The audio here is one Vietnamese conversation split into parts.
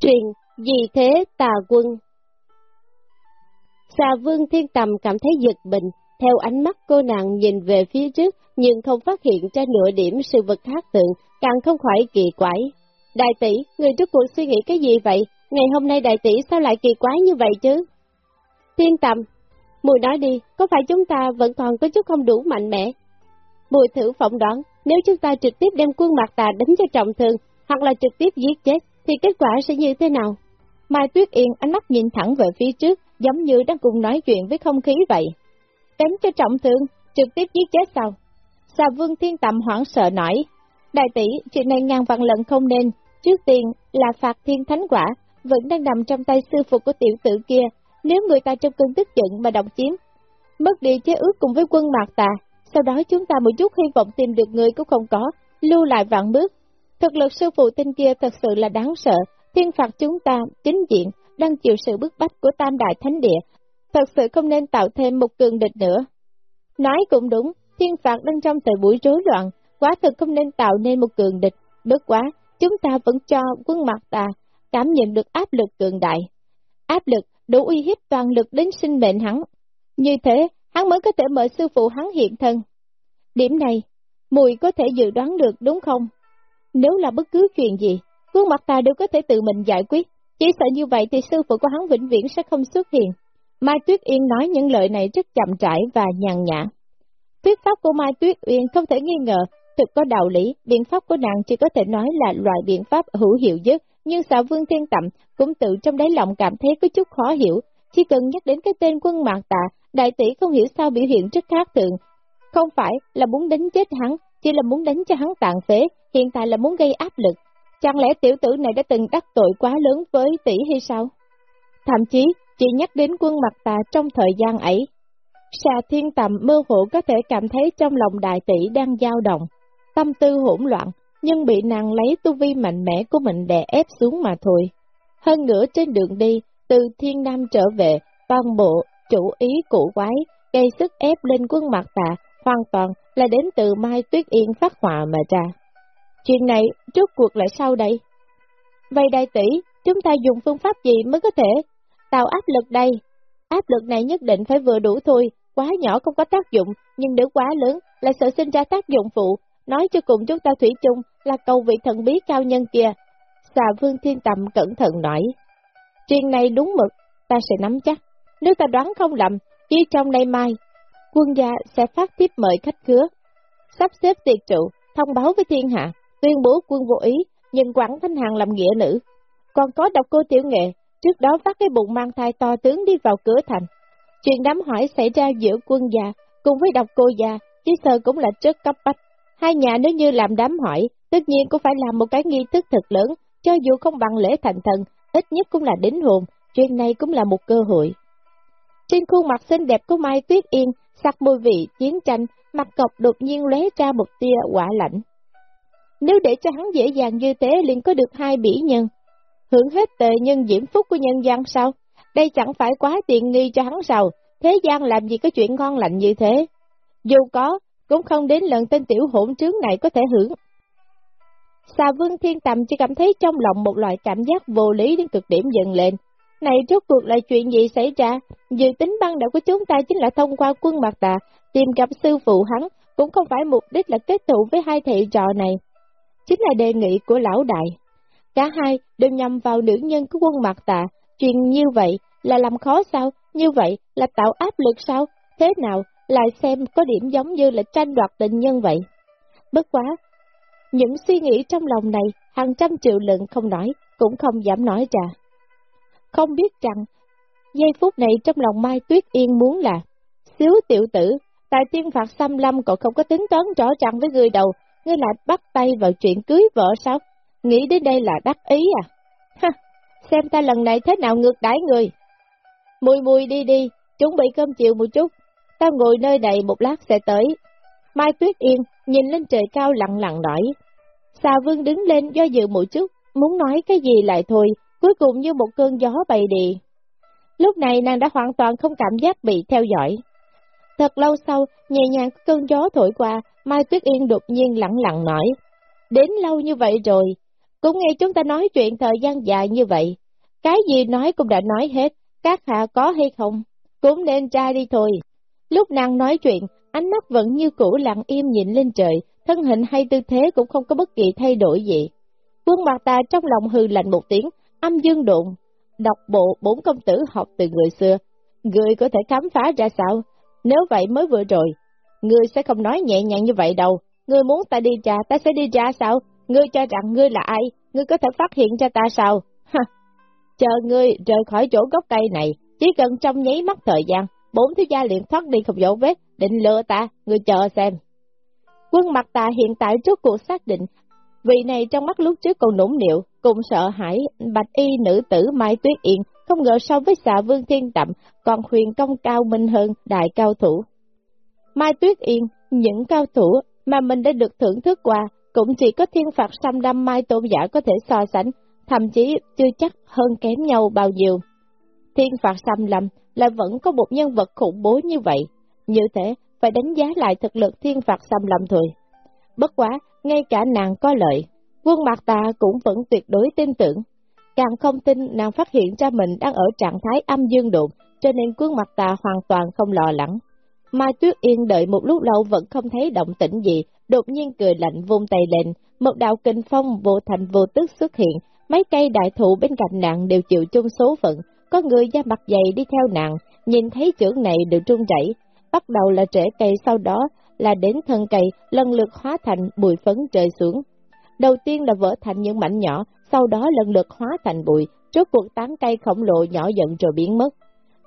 Truyền, vì thế tà quân? Xà vương thiên tầm cảm thấy giật mình, theo ánh mắt cô nàng nhìn về phía trước, nhưng không phát hiện ra nửa điểm sự vật khác tượng, càng không khỏi kỳ quái. Đại tỷ, người trước cuộc suy nghĩ cái gì vậy? Ngày hôm nay đại tỷ sao lại kỳ quái như vậy chứ? Thiên tầm, mùi nói đi, có phải chúng ta vẫn còn có chút không đủ mạnh mẽ? Mùi thử phỏng đoán, nếu chúng ta trực tiếp đem quân mặt tà đánh cho trọng thương, hoặc là trực tiếp giết chết, thì kết quả sẽ như thế nào? Mai Tuyết Yên ánh mắt nhìn thẳng về phía trước, giống như đang cùng nói chuyện với không khí vậy. Đánh cho trọng thương, trực tiếp giết chết sao? Xà vương thiên tầm hoảng sợ nói. Đại tỷ, chuyện này ngàn vạn lần không nên, trước tiên là phạt thiên thánh quả, vẫn đang nằm trong tay sư phụ của tiểu tử kia, nếu người ta trong cơn tức giận mà động chiếm, mất đi chế ước cùng với quân mạc tà, sau đó chúng ta một chút hy vọng tìm được người cũng không có, lưu lại vạn bước. Thực lực sư phụ tinh kia thật sự là đáng sợ, thiên phạt chúng ta, chính diện, đang chịu sự bức bách của tam đại thánh địa, thật sự không nên tạo thêm một cường địch nữa. Nói cũng đúng, thiên phạt đang trong thời buổi rối loạn, quá thực không nên tạo nên một cường địch, bất quá, chúng ta vẫn cho quân mặt ta cảm nhận được áp lực cường đại. Áp lực đủ uy hiếp toàn lực đến sinh mệnh hắn. Như thế, hắn mới có thể mời sư phụ hắn hiện thân. Điểm này, mùi có thể dự đoán được đúng không? Nếu là bất cứ chuyện gì, quân mặt ta đều có thể tự mình giải quyết, chỉ sợ như vậy thì sư phụ của hắn vĩnh viễn sẽ không xuất hiện. Mai Tuyết Yên nói những lời này rất chậm rãi và nhàn nhã. Thuyết pháp của Mai Tuyết Uyên không thể nghi ngờ, thực có đạo lý, biện pháp của nàng chỉ có thể nói là loại biện pháp hữu hiệu nhất, nhưng xạ vương thiên tậm cũng tự trong đáy lòng cảm thấy có chút khó hiểu, chỉ cần nhắc đến cái tên quân mạc tạ, đại tỷ không hiểu sao biểu hiện rất khác thường. Không phải là muốn đánh chết hắn, chỉ là muốn đánh cho hắn tàn phế, hiện tại là muốn gây áp lực. Chẳng lẽ tiểu tử này đã từng đắc tội quá lớn với tỷ hay sao? Thậm chí, chỉ nhắc đến quân mặt tà trong thời gian ấy. Xà thiên tầm mơ hồ có thể cảm thấy trong lòng đại tỷ đang dao động, tâm tư hỗn loạn, nhưng bị nàng lấy tu vi mạnh mẽ của mình đè ép xuống mà thôi. Hơn nữa trên đường đi, từ thiên nam trở về, toàn bộ, chủ ý cụ quái, gây sức ép lên quân mặt tà, hoàn toàn là đến từ Mai Tuyết Yên phát họa mà ra. Chuyện này, trước cuộc lại sao đây? Vậy đại tỷ, chúng ta dùng phương pháp gì mới có thể tạo áp lực đây? Áp lực này nhất định phải vừa đủ thôi, quá nhỏ không có tác dụng, nhưng nếu quá lớn, là sợ sinh ra tác dụng phụ. Nói cho cùng chúng ta thủy chung là cầu vị thần bí cao nhân kia. Xà vương thiên tầm cẩn thận nói. Chuyện này đúng mực, ta sẽ nắm chắc. Nếu ta đoán không lầm, chỉ trong nay mai, quân gia sẽ phát tiếp mời khách khứa. Sắp xếp tiệc trụ, thông báo với thiên hạ, tuyên bố quân vô ý, nhưng quản Thanh Hàng làm nghĩa nữ. Còn có độc cô tiểu nghệ, trước đó phát cái bụng mang thai to tướng đi vào cửa thành. Chuyện đám hỏi xảy ra giữa quân gia cùng với độc cô gia, chứ sợ cũng là rất cấp bách. Hai nhà nếu như làm đám hỏi, tất nhiên cũng phải làm một cái nghi thức thật lớn, cho dù không bằng lễ thành thần, ít nhất cũng là đính hồn, chuyện này cũng là một cơ hội. Trên khuôn mặt xinh đẹp của Mai Tuyết Yên, sắc mùi vị, chiến tranh, mặt cọc đột nhiên lóe ra một tia quả lạnh. Nếu để cho hắn dễ dàng như thế liền có được hai bỉ nhân, hưởng hết tệ nhân diễm phúc của nhân gian sao? Đây chẳng phải quá tiện nghi cho hắn sao? Thế gian làm gì có chuyện ngon lạnh như thế? Dù có, cũng không đến lần tên tiểu hỗn trướng này có thể hưởng. Xà vương thiên tầm chỉ cảm thấy trong lòng một loại cảm giác vô lý đến cực điểm dần lên. Này rốt cuộc là chuyện gì xảy ra? Dự tính ban đầu của chúng ta chính là thông qua quân mặt tà, tìm gặp sư phụ hắn, cũng không phải mục đích là kết thù với hai thầy trò này. Chính là đề nghị của lão đại. Cả hai đều nhằm vào nữ nhân của quân mặt tà, chuyện như vậy là làm khó sao? Như vậy là tạo áp lực sao? Thế nào lại xem có điểm giống như là tranh đoạt tình nhân vậy? Bất quá, những suy nghĩ trong lòng này hàng trăm triệu lần không nói, cũng không dám nói ra. Không biết rằng, giây phút này trong lòng Mai Tuyết Yên muốn là, xíu tiểu tử, tại tiên phạt xăm lâm còn không có tính toán rõ ràng với người đầu, ngươi lại bắt tay vào chuyện cưới vợ sao? Nghĩ đến đây là đắc ý à? Ha, xem ta lần này thế nào ngược đãi người. Mùi mùi đi đi, chuẩn bị cơm chiều một chút, ta ngồi nơi này một lát sẽ tới. Mai Tuyết Yên nhìn lên trời cao lặng lặng nói. Xà vương đứng lên do dự một chút, muốn nói cái gì lại thôi, cuối cùng như một cơn gió bay đi. Lúc này nàng đã hoàn toàn không cảm giác bị theo dõi. Thật lâu sau, nhẹ nhàng cơn gió thổi qua, Mai Tuyết Yên đột nhiên lặng lặng nói. Đến lâu như vậy rồi, cũng nghe chúng ta nói chuyện thời gian dài như vậy. Cái gì nói cũng đã nói hết, các hạ có hay không, cũng nên tra đi thôi. Lúc nàng nói chuyện, ánh mắt vẫn như cũ lặng im nhìn lên trời, thân hình hay tư thế cũng không có bất kỳ thay đổi gì. Quân mặt ta trong lòng hư lạnh một tiếng, âm dương độn đọc bộ bốn công tử học từ người xưa. Người có thể khám phá ra sao? Nếu vậy mới vừa rồi, người sẽ không nói nhẹ nhàng như vậy đâu. Ngươi muốn ta đi ra, ta sẽ đi ra sao? Ngươi cho rằng ngươi là ai? Ngươi có thể phát hiện ra ta sao? Ha! Chờ ngươi rời khỏi chỗ gốc cây này, chỉ cần trong nháy mắt thời gian, bốn thiếu gia liền thoát đi không dấu vết, định lừa ta, ngươi chờ xem. Quân mặt ta hiện tại trước cuộc xác định, vị này trong mắt lúc trước còn nũng nịu, cùng sợ hãi, bạch y nữ tử Mai Tuyết Yên, không ngờ so với xà vương thiên tậm, còn huyền công cao minh hơn đại cao thủ. Mai Tuyết Yên, những cao thủ mà mình đã được thưởng thức qua, cũng chỉ có thiên phạt xăm đâm Mai Tôn Giả có thể so sánh, thậm chí chưa chắc hơn kém nhau bao nhiêu. Thiên phạt xăm lâm là vẫn có một nhân vật khủng bố như vậy, như thế phải đánh giá lại thực lực thiên phạt xăm lâm thôi. Bất quá, ngay cả nàng có lợi, quân mặt ta cũng vẫn tuyệt đối tin tưởng. Càng không tin nàng phát hiện ra mình đang ở trạng thái âm dương độn, cho nên quân mặt ta hoàn toàn không lo lắng. Mai Tuyết Yên đợi một lúc lâu vẫn không thấy động tĩnh gì, đột nhiên cười lạnh vung tay lên, một đạo kinh phong vô thành vô tức xuất hiện, mấy cây đại thụ bên cạnh nàng đều chịu chung số phận, có người da mặt dày đi theo nàng, nhìn thấy chưởng này đều trung chảy, bắt đầu là trẻ cây sau đó là đến thân cây, lần lượt hóa thành bụi phấn rơi xuống. Đầu tiên là vỡ thành những mảnh nhỏ, sau đó lần lượt hóa thành bụi, trước cuộc tán cây khổng lồ nhỏ dần rồi biến mất.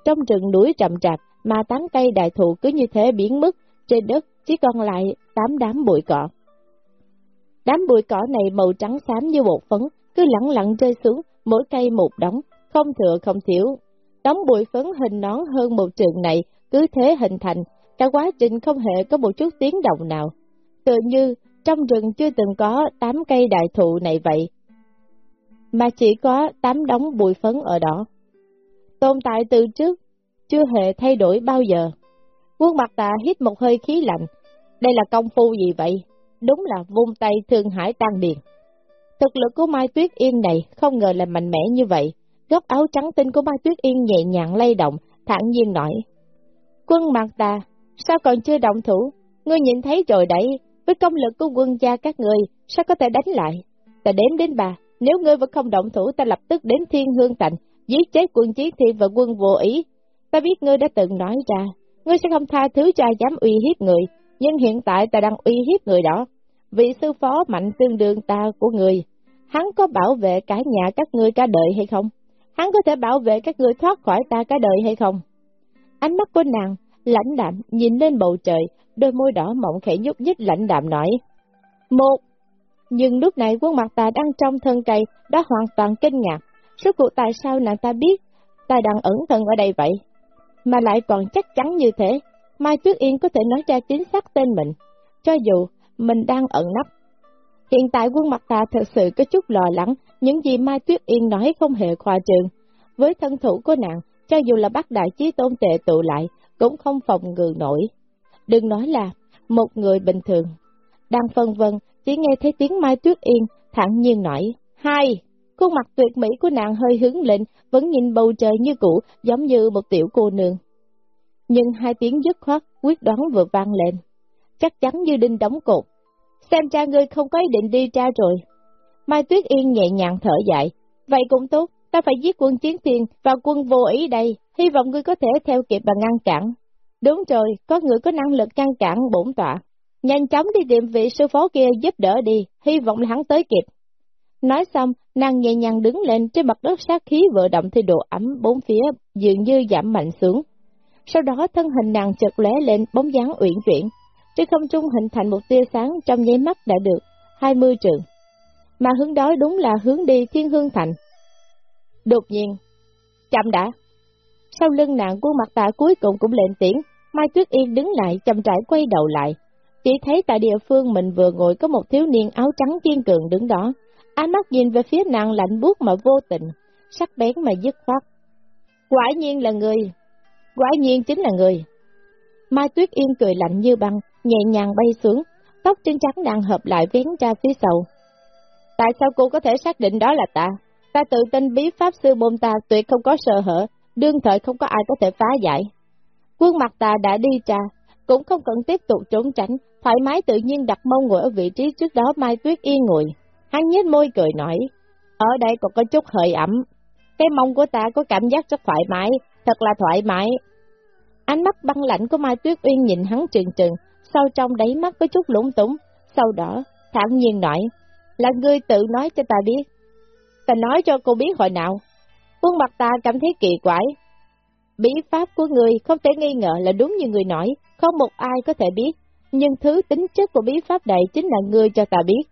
Trong rừng núi trầm trạc, mà tán cây đại thụ cứ như thế biến mất, trên đất chỉ còn lại tám đám bụi cỏ. Đám bụi cỏ này màu trắng xám như bột phấn, cứ lặng lặng rơi xuống, mỗi cây một đống, không thừa không thiếu. Đóng bụi phấn hình nón hơn một trường này, cứ thế hình thành, cả quá trình không hề có một chút tiếng động nào. Tự như trong rừng chưa từng có tám cây đại thụ này vậy, mà chỉ có tám đống bụi phấn ở đó. Tồn tại từ trước, chưa hề thay đổi bao giờ. Quân mặt tà hít một hơi khí lạnh. Đây là công phu gì vậy? Đúng là vung tay thương hải tan điền. Thực lực của Mai Tuyết Yên này không ngờ là mạnh mẽ như vậy. Góc áo trắng tinh của Mai Tuyết Yên nhẹ nhàng lay động, thẳng nhiên nói. Quân mặt Ta sao còn chưa động thủ? Ngươi nhìn thấy rồi đấy, với công lực của quân gia các người, sao có thể đánh lại? Ta đếm đến bà, nếu ngươi vẫn không động thủ ta lập tức đến thiên hương tạnh, giết chết quân chiến thi và quân vô ý, Ta biết ngươi đã từng nói ra, ngươi sẽ không tha thứ cho dám uy hiếp người, nhưng hiện tại ta đang uy hiếp người đó. Vị sư phó mạnh tương đương ta của người, hắn có bảo vệ cả nhà các ngươi cả đời hay không? Hắn có thể bảo vệ các ngươi thoát khỏi ta cả đời hay không? Ánh mắt của nàng, lãnh đạm, nhìn lên bầu trời, đôi môi đỏ mọng khẽ nhúc nhích lãnh đạm nói. Một, nhưng lúc này quân mặt ta đang trong thân cây, đã hoàn toàn kinh ngạc. Suốt cuộc tại sao nàng ta biết ta đang ẩn thân ở đây vậy? mà lại còn chắc chắn như thế, Mai Tuyết Yên có thể nói ra chính xác tên mình, cho dù mình đang ẩn nấp. Hiện tại quân mặt ta thật sự có chút lo lắng, những gì Mai Tuyết Yên nói không hề khoa trương. Với thân thủ của nàng, cho dù là bắt đại chí tôn tệ tụ lại, cũng không phòng ngừa nổi. Đừng nói là một người bình thường. Đang phân vân, chỉ nghe thấy tiếng Mai Tuyết Yên, thẳng nhiên nói, hai. Khuôn mặt tuyệt mỹ của nàng hơi hướng lên, vẫn nhìn bầu trời như cũ, giống như một tiểu cô nương. Nhưng hai tiếng dứt khoát, quyết đoán vừa vang lên. Chắc chắn như đinh đóng cột. Xem cha ngươi không có ý định đi cha rồi. Mai Tuyết Yên nhẹ nhàng thở dài. Vậy cũng tốt, ta phải giết quân chiến thiên và quân vô ý đây. Hy vọng ngươi có thể theo kịp và ngăn cản. Đúng rồi, có người có năng lực ngăn cản bổn tọa. Nhanh chóng đi tìm vị sư phó kia giúp đỡ đi, hy vọng là hắn tới kịp. Nói xong, nàng nhẹ nhàng đứng lên trên mặt đất sát khí vừa động thì độ ấm bốn phía dường như giảm mạnh xuống. Sau đó thân hình nàng chợt lóe lên bóng dáng uyển chuyển, trên không trung hình thành một tia sáng trong nháy mắt đã được 20 trường. Mà hướng đó đúng là hướng đi thiên hương thành. Đột nhiên, chậm đã. Sau lưng nàng quân mặt tạ cuối cùng cũng lên tiếng, Mai Tuyết Yên đứng lại chậm rãi quay đầu lại. Chỉ thấy tại địa phương mình vừa ngồi có một thiếu niên áo trắng kiên cường đứng đó, Ánh mắt nhìn về phía nàng lạnh buốt mà vô tình, sắc bén mà dứt khoát. Quả nhiên là người, quả nhiên chính là người. Mai Tuyết Yên cười lạnh như băng, nhẹ nhàng bay xuống, tóc trên trắng nàng hợp lại vén ra phía sau. Tại sao cô có thể xác định đó là ta? Ta tự tin bí pháp sư môn ta tuyệt không có sợ hở, đương thời không có ai có thể phá giải. Quân mặt ta đã đi trà, cũng không cần tiếp tục trốn tránh, thoải mái tự nhiên đặt mông ngồi ở vị trí trước đó Mai Tuyết Yên ngồi. Hắn nhếch môi cười nói, ở đây còn có chút hơi ẩm, cái mông của ta có cảm giác rất thoải mái, thật là thoải mái. Ánh mắt băng lạnh của Mai Tuyết Uyên nhìn hắn trừng trừng, sau trong đáy mắt có chút lũng túng, sau đó thản nhiên nói, là ngươi tự nói cho ta biết. Ta nói cho cô biết hồi nào. Quân mặt ta cảm thấy kỳ quái. Bí pháp của người không thể nghi ngờ là đúng như người nói, không một ai có thể biết, nhưng thứ tính chất của bí pháp này chính là ngươi cho ta biết.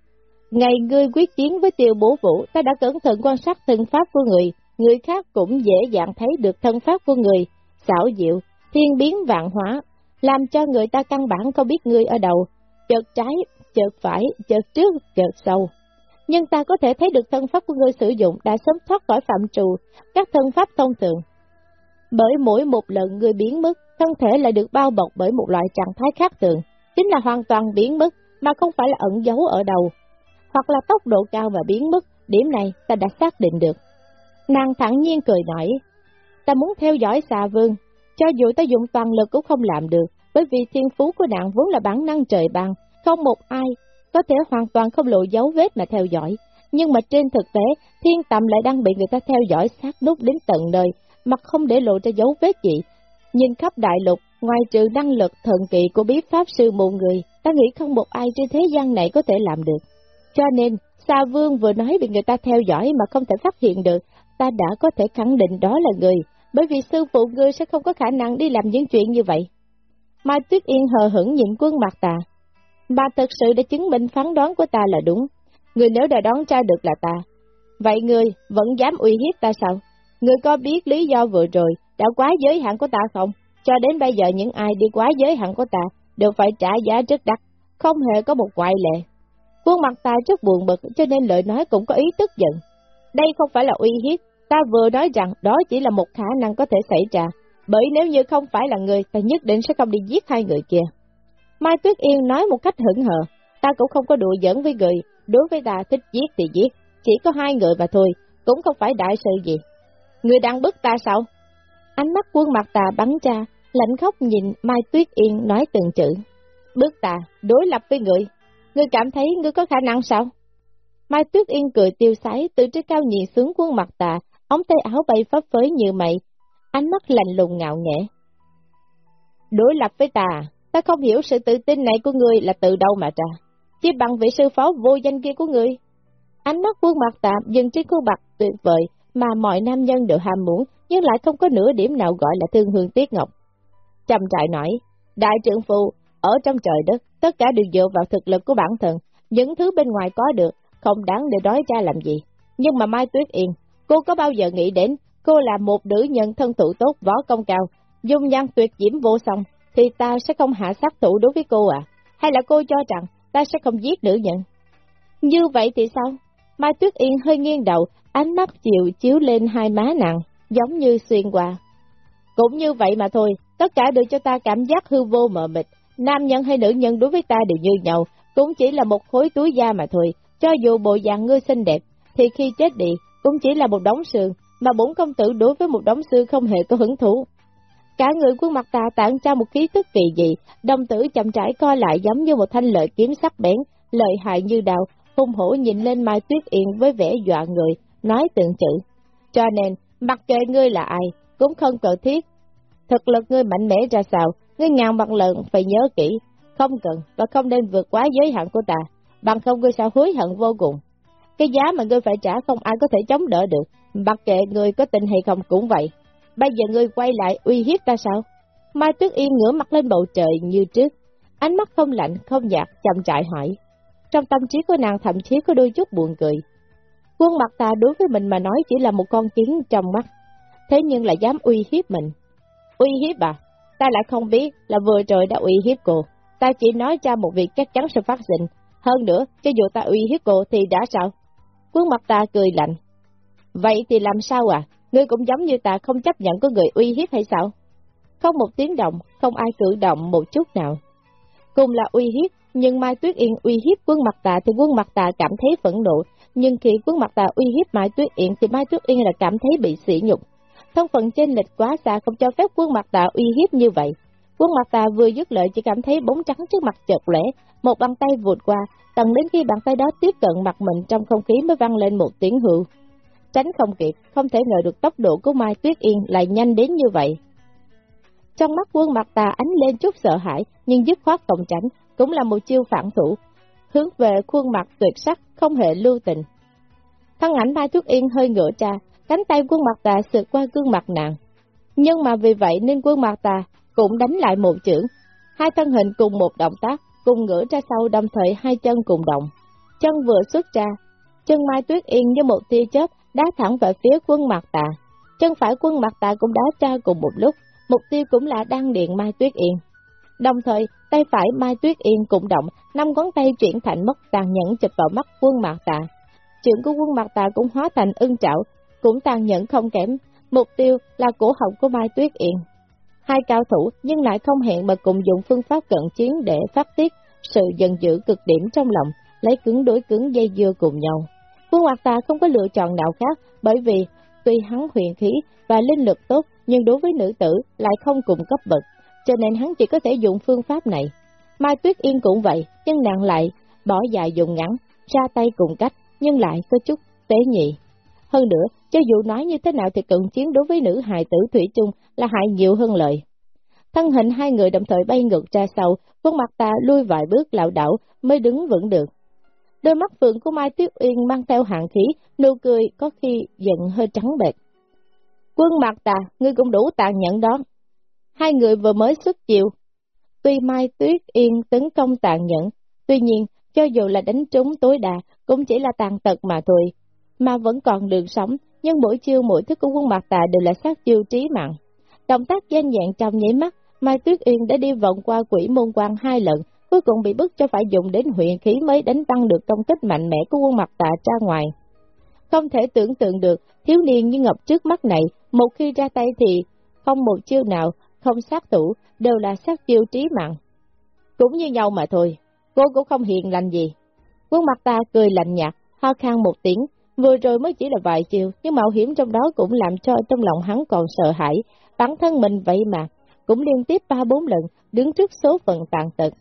Ngày ngươi quyết chiến với tiêu bố vũ, ta đã cẩn thận quan sát thân pháp của người, người khác cũng dễ dàng thấy được thân pháp của người, xảo diệu, thiên biến vạn hóa, làm cho người ta căn bản không biết ngươi ở đâu, chợt trái, chợt phải, chợt trước, chợt sau. Nhưng ta có thể thấy được thân pháp của ngươi sử dụng đã sớm thoát khỏi phạm trù, các thân pháp thông thường. Bởi mỗi một lần ngươi biến mất, thân thể lại được bao bọc bởi một loại trạng thái khác thường, chính là hoàn toàn biến mất, mà không phải là ẩn giấu ở đầu, hoặc là tốc độ cao và biến mất, điểm này ta đã xác định được. Nàng thẳng nhiên cười nói, ta muốn theo dõi xà vương, cho dù ta dùng toàn lực cũng không làm được, bởi vì thiên phú của nàng vốn là bản năng trời ban, không một ai có thể hoàn toàn không lộ dấu vết mà theo dõi. Nhưng mà trên thực tế, thiên tầm lại đang bị người ta theo dõi sát nút đến tận nơi, mà không để lộ ra dấu vết gì. Nhìn khắp đại lục, ngoài trừ năng lực thần kỳ của bí pháp sư một người, ta nghĩ không một ai trên thế gian này có thể làm được. Cho nên, Sa Vương vừa nói bị người ta theo dõi mà không thể phát hiện được, ta đã có thể khẳng định đó là người, bởi vì sư phụ ngươi sẽ không có khả năng đi làm những chuyện như vậy. Mai Tuyết Yên hờ hững nhìn quân mặt ta. Bà thật sự đã chứng minh phán đoán của ta là đúng. Người nếu đã đoán ra được là ta. Vậy người vẫn dám uy hiếp ta sao? Người có biết lý do vừa rồi đã quá giới hạn của ta không? Cho đến bây giờ những ai đi quá giới hạn của ta đều phải trả giá rất đắt, không hề có một ngoại lệ. Khuôn mặt ta rất buồn bực cho nên lời nói cũng có ý tức giận. Đây không phải là uy hiếp, ta vừa nói rằng đó chỉ là một khả năng có thể xảy ra, bởi nếu như không phải là người, ta nhất định sẽ không đi giết hai người kia. Mai Tuyết Yên nói một cách hững hờ, ta cũng không có đùa giỡn với người, đối với ta thích giết thì giết, chỉ có hai người mà thôi, cũng không phải đại sự gì. Người đang bức ta sao? Ánh mắt quân mặt ta bắn ra, lạnh khóc nhìn Mai Tuyết Yên nói từng chữ. bước ta, đối lập với người. người cảm thấy người có khả năng sao? Mai Tuyết Yên cười tiêu sái từ trên cao nhìn xuống quân mặt ta, ống tay áo bay phấp phới như mây, ánh mắt lạnh lùng ngạo nghễ. Đối lập với ta, ta không hiểu sự tự tin này của ngươi là từ đâu mà ra, chỉ bằng vị sư phó vô danh kia của ngươi. Ánh mắt quân mặt tạm dừng trên khuôn mặt tuyệt vời mà mọi nam nhân đều ham muốn, nhưng lại không có nửa điểm nào gọi là thương hương tiếc ngọc. Trầm trại nói, đại trưởng phu, ở trong trời đất, tất cả đều dựa vào thực lực của bản thân, những thứ bên ngoài có được, không đáng để đói ra làm gì. Nhưng mà Mai Tuyết Yên, cô có bao giờ nghĩ đến, cô là một nữ nhân thân thủ tốt, võ công cao, dung nhan tuyệt diễm vô song, thì ta sẽ không hạ sát thủ đối với cô à? Hay là cô cho rằng ta sẽ không giết nữ nhân? Như vậy thì sao? Mai Tuyết Yên hơi nghiêng đầu, ánh mắt chiều chiếu lên hai má nặng, giống như xuyên qua. Cũng như vậy mà thôi, tất cả đều cho ta cảm giác hư vô mờ mịt. Nam nhân hay nữ nhân đối với ta đều như nhau, cũng chỉ là một khối túi da mà thôi. Cho dù bộ dạng ngươi xinh đẹp, thì khi chết đi, cũng chỉ là một đống xương, mà bổn công tử đối với một đống xương không hề có hứng thú. Cả người quân mặt tà tản ra một khí tức kỳ dị, đồng tử chậm trải co lại giống như một thanh lợi kiếm sắc bén, lợi hại như đào, hung hổ nhìn lên Mai Tuyết Yên với vẻ dọa người, nói từng chữ. Cho nên, mặc kệ ngươi là ai, cũng không cần thiết. Thực lực ngươi mạnh mẽ ra sao, ngươi ngàn bằng lần phải nhớ kỹ, không cần và không nên vượt quá giới hạn của ta, bằng không ngươi sao hối hận vô cùng. Cái giá mà ngươi phải trả không ai có thể chống đỡ được, mặc kệ ngươi có tin hay không cũng vậy. Bây giờ ngươi quay lại uy hiếp ta sao? Mai Tuyết Yên ngửa mặt lên bầu trời như trước, ánh mắt không lạnh, không nhạt, chậm trại hỏi. Trong tâm trí của nàng thậm chí có đôi chút buồn cười. Quân mặt ta đối với mình mà nói chỉ là một con kiến trong mắt, thế nhưng lại dám uy hiếp mình. Uy hiếp à? Ta lại không biết là vừa rồi đã uy hiếp cô. Ta chỉ nói cho một việc chắc chắn sẽ phát sinh. Hơn nữa, cho dù ta uy hiếp cô thì đã sao? Quân mặt ta cười lạnh. Vậy thì làm sao à? Ngươi cũng giống như ta không chấp nhận có người uy hiếp hay sao? Không một tiếng động, không ai cử động một chút nào. Cùng là uy hiếp, nhưng Mai Tuyết Yên uy hiếp quân mặt tà thì quân mặt tà cảm thấy phẫn nộ, nhưng khi quân mặt tà uy hiếp Mai Tuyết Yên thì Mai Tuyết Yên là cảm thấy bị sỉ nhục. Thân phận trên lệch quá xa không cho phép quân mặt tà uy hiếp như vậy. Quân mặt tà vừa dứt lợi chỉ cảm thấy bóng trắng trước mặt chợt lẻ, một bàn tay vụt qua, tận đến khi bàn tay đó tiếp cận mặt mình trong không khí mới vang lên một tiếng hưu. Tránh không kịp, không thể ngờ được tốc độ của Mai Tuyết Yên lại nhanh đến như vậy. Trong mắt quân mặt tà ánh lên chút sợ hãi, nhưng dứt khoát phòng tránh, cũng là một chiêu phản thủ, hướng về khuôn mặt tuyệt sắc, không hề lưu tình. Thân ảnh Mai Tuyết Yên hơi ngửa ra, cánh tay quân mặt tà sượt qua gương mặt nàng. Nhưng mà vì vậy nên quân mặt tà cũng đánh lại một chưởng, hai thân hình cùng một động tác, cùng ngửa ra sau đồng thời hai chân cùng động. Chân vừa xuất ra, chân Mai Tuyết Yên như một tia chớp đá thẳng về phía quân mặt tà. Chân phải quân mặt tà cũng đá tra cùng một lúc, mục tiêu cũng là đăng điện Mai Tuyết Yên. Đồng thời, tay phải Mai Tuyết Yên cũng động, năm ngón tay chuyển thành mất tàn nhẫn chụp vào mắt quân mặt tà. Chuyện của quân mặt tà cũng hóa thành ưng trảo, cũng tàn nhẫn không kém, mục tiêu là cổ họng của Mai Tuyết Yên. Hai cao thủ nhưng lại không hẹn mà cùng dùng phương pháp cận chiến để phát tiết sự giận dữ cực điểm trong lòng, lấy cứng đối cứng dây dưa cùng nhau. Quân Hoạt Tà không có lựa chọn nào khác bởi vì tuy hắn huyền khí và linh lực tốt nhưng đối với nữ tử lại không cùng cấp bậc, cho nên hắn chỉ có thể dùng phương pháp này. Mai Tuyết Yên cũng vậy, nhưng nàng lại bỏ dài dùng ngắn, ra tay cùng cách, nhưng lại có chút tế nhị. Hơn nữa, cho dù nói như thế nào thì cận chiến đối với nữ hài tử Thủy chung là hại nhiều hơn lợi. Thân hình hai người đồng thời bay ngược ra sau, khuôn mặt ta lui vài bước lạo đảo mới đứng vững được. Đôi mắt phượng của Mai Tuyết Uyên mang theo hạng khí, nụ cười có khi giận hơi trắng bệch. Quân mặt Tà, ngươi cũng đủ tàn nhẫn đó. Hai người vừa mới xuất chiều. Tuy Mai Tuyết Yên tấn công tàn nhẫn, tuy nhiên, cho dù là đánh trúng tối đa, cũng chỉ là tàn tật mà thôi, mà vẫn còn đường sống, nhưng mỗi chiêu mỗi thức của quân mặt tà đều là sát chiêu trí mạng. Động tác danh dạng trong nháy mắt, Mai Tuyết Yên đã đi vòng qua quỷ môn quan hai lần, cuối cùng bị bức cho phải dùng đến huyện khí mới đánh tăng được công kích mạnh mẽ của quân mặt tà ra ngoài. Không thể tưởng tượng được, thiếu niên như ngọc trước mắt này, một khi ra tay thì không một chiêu nào, không sát thủ, đều là sát chiêu trí mạng. Cũng như nhau mà thôi, cô cũng không hiền lành gì. Quân mặt ta cười lạnh nhạt, ho khan một tiếng, vừa rồi mới chỉ là vài chiều, nhưng mạo hiểm trong đó cũng làm cho trong lòng hắn còn sợ hãi, bản thân mình vậy mà, cũng liên tiếp ba bốn lần đứng trước số phận tàn tật.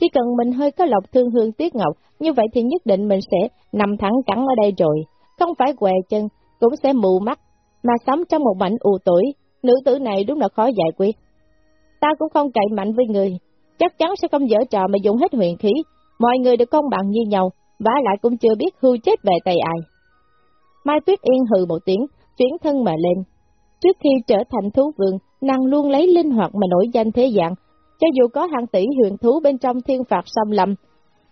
Chỉ cần mình hơi có lọc thương hương tiết ngọc, như vậy thì nhất định mình sẽ nằm thẳng cẳng ở đây rồi, không phải què chân, cũng sẽ mù mắt, mà sống trong một mảnh u tuổi, nữ tử này đúng là khó giải quyết. Ta cũng không cậy mạnh với người, chắc chắn sẽ không dở trò mà dùng hết huyền khí, mọi người đều công bằng như nhau, vả lại cũng chưa biết hưu chết về tay ai. Mai Tuyết Yên hừ một tiếng, chuyển thân mà lên. Trước khi trở thành thú vương, nàng luôn lấy linh hoạt mà nổi danh thế dạng, cho dù có hàng tỷ huyền thú bên trong thiên phạt xâm lầm,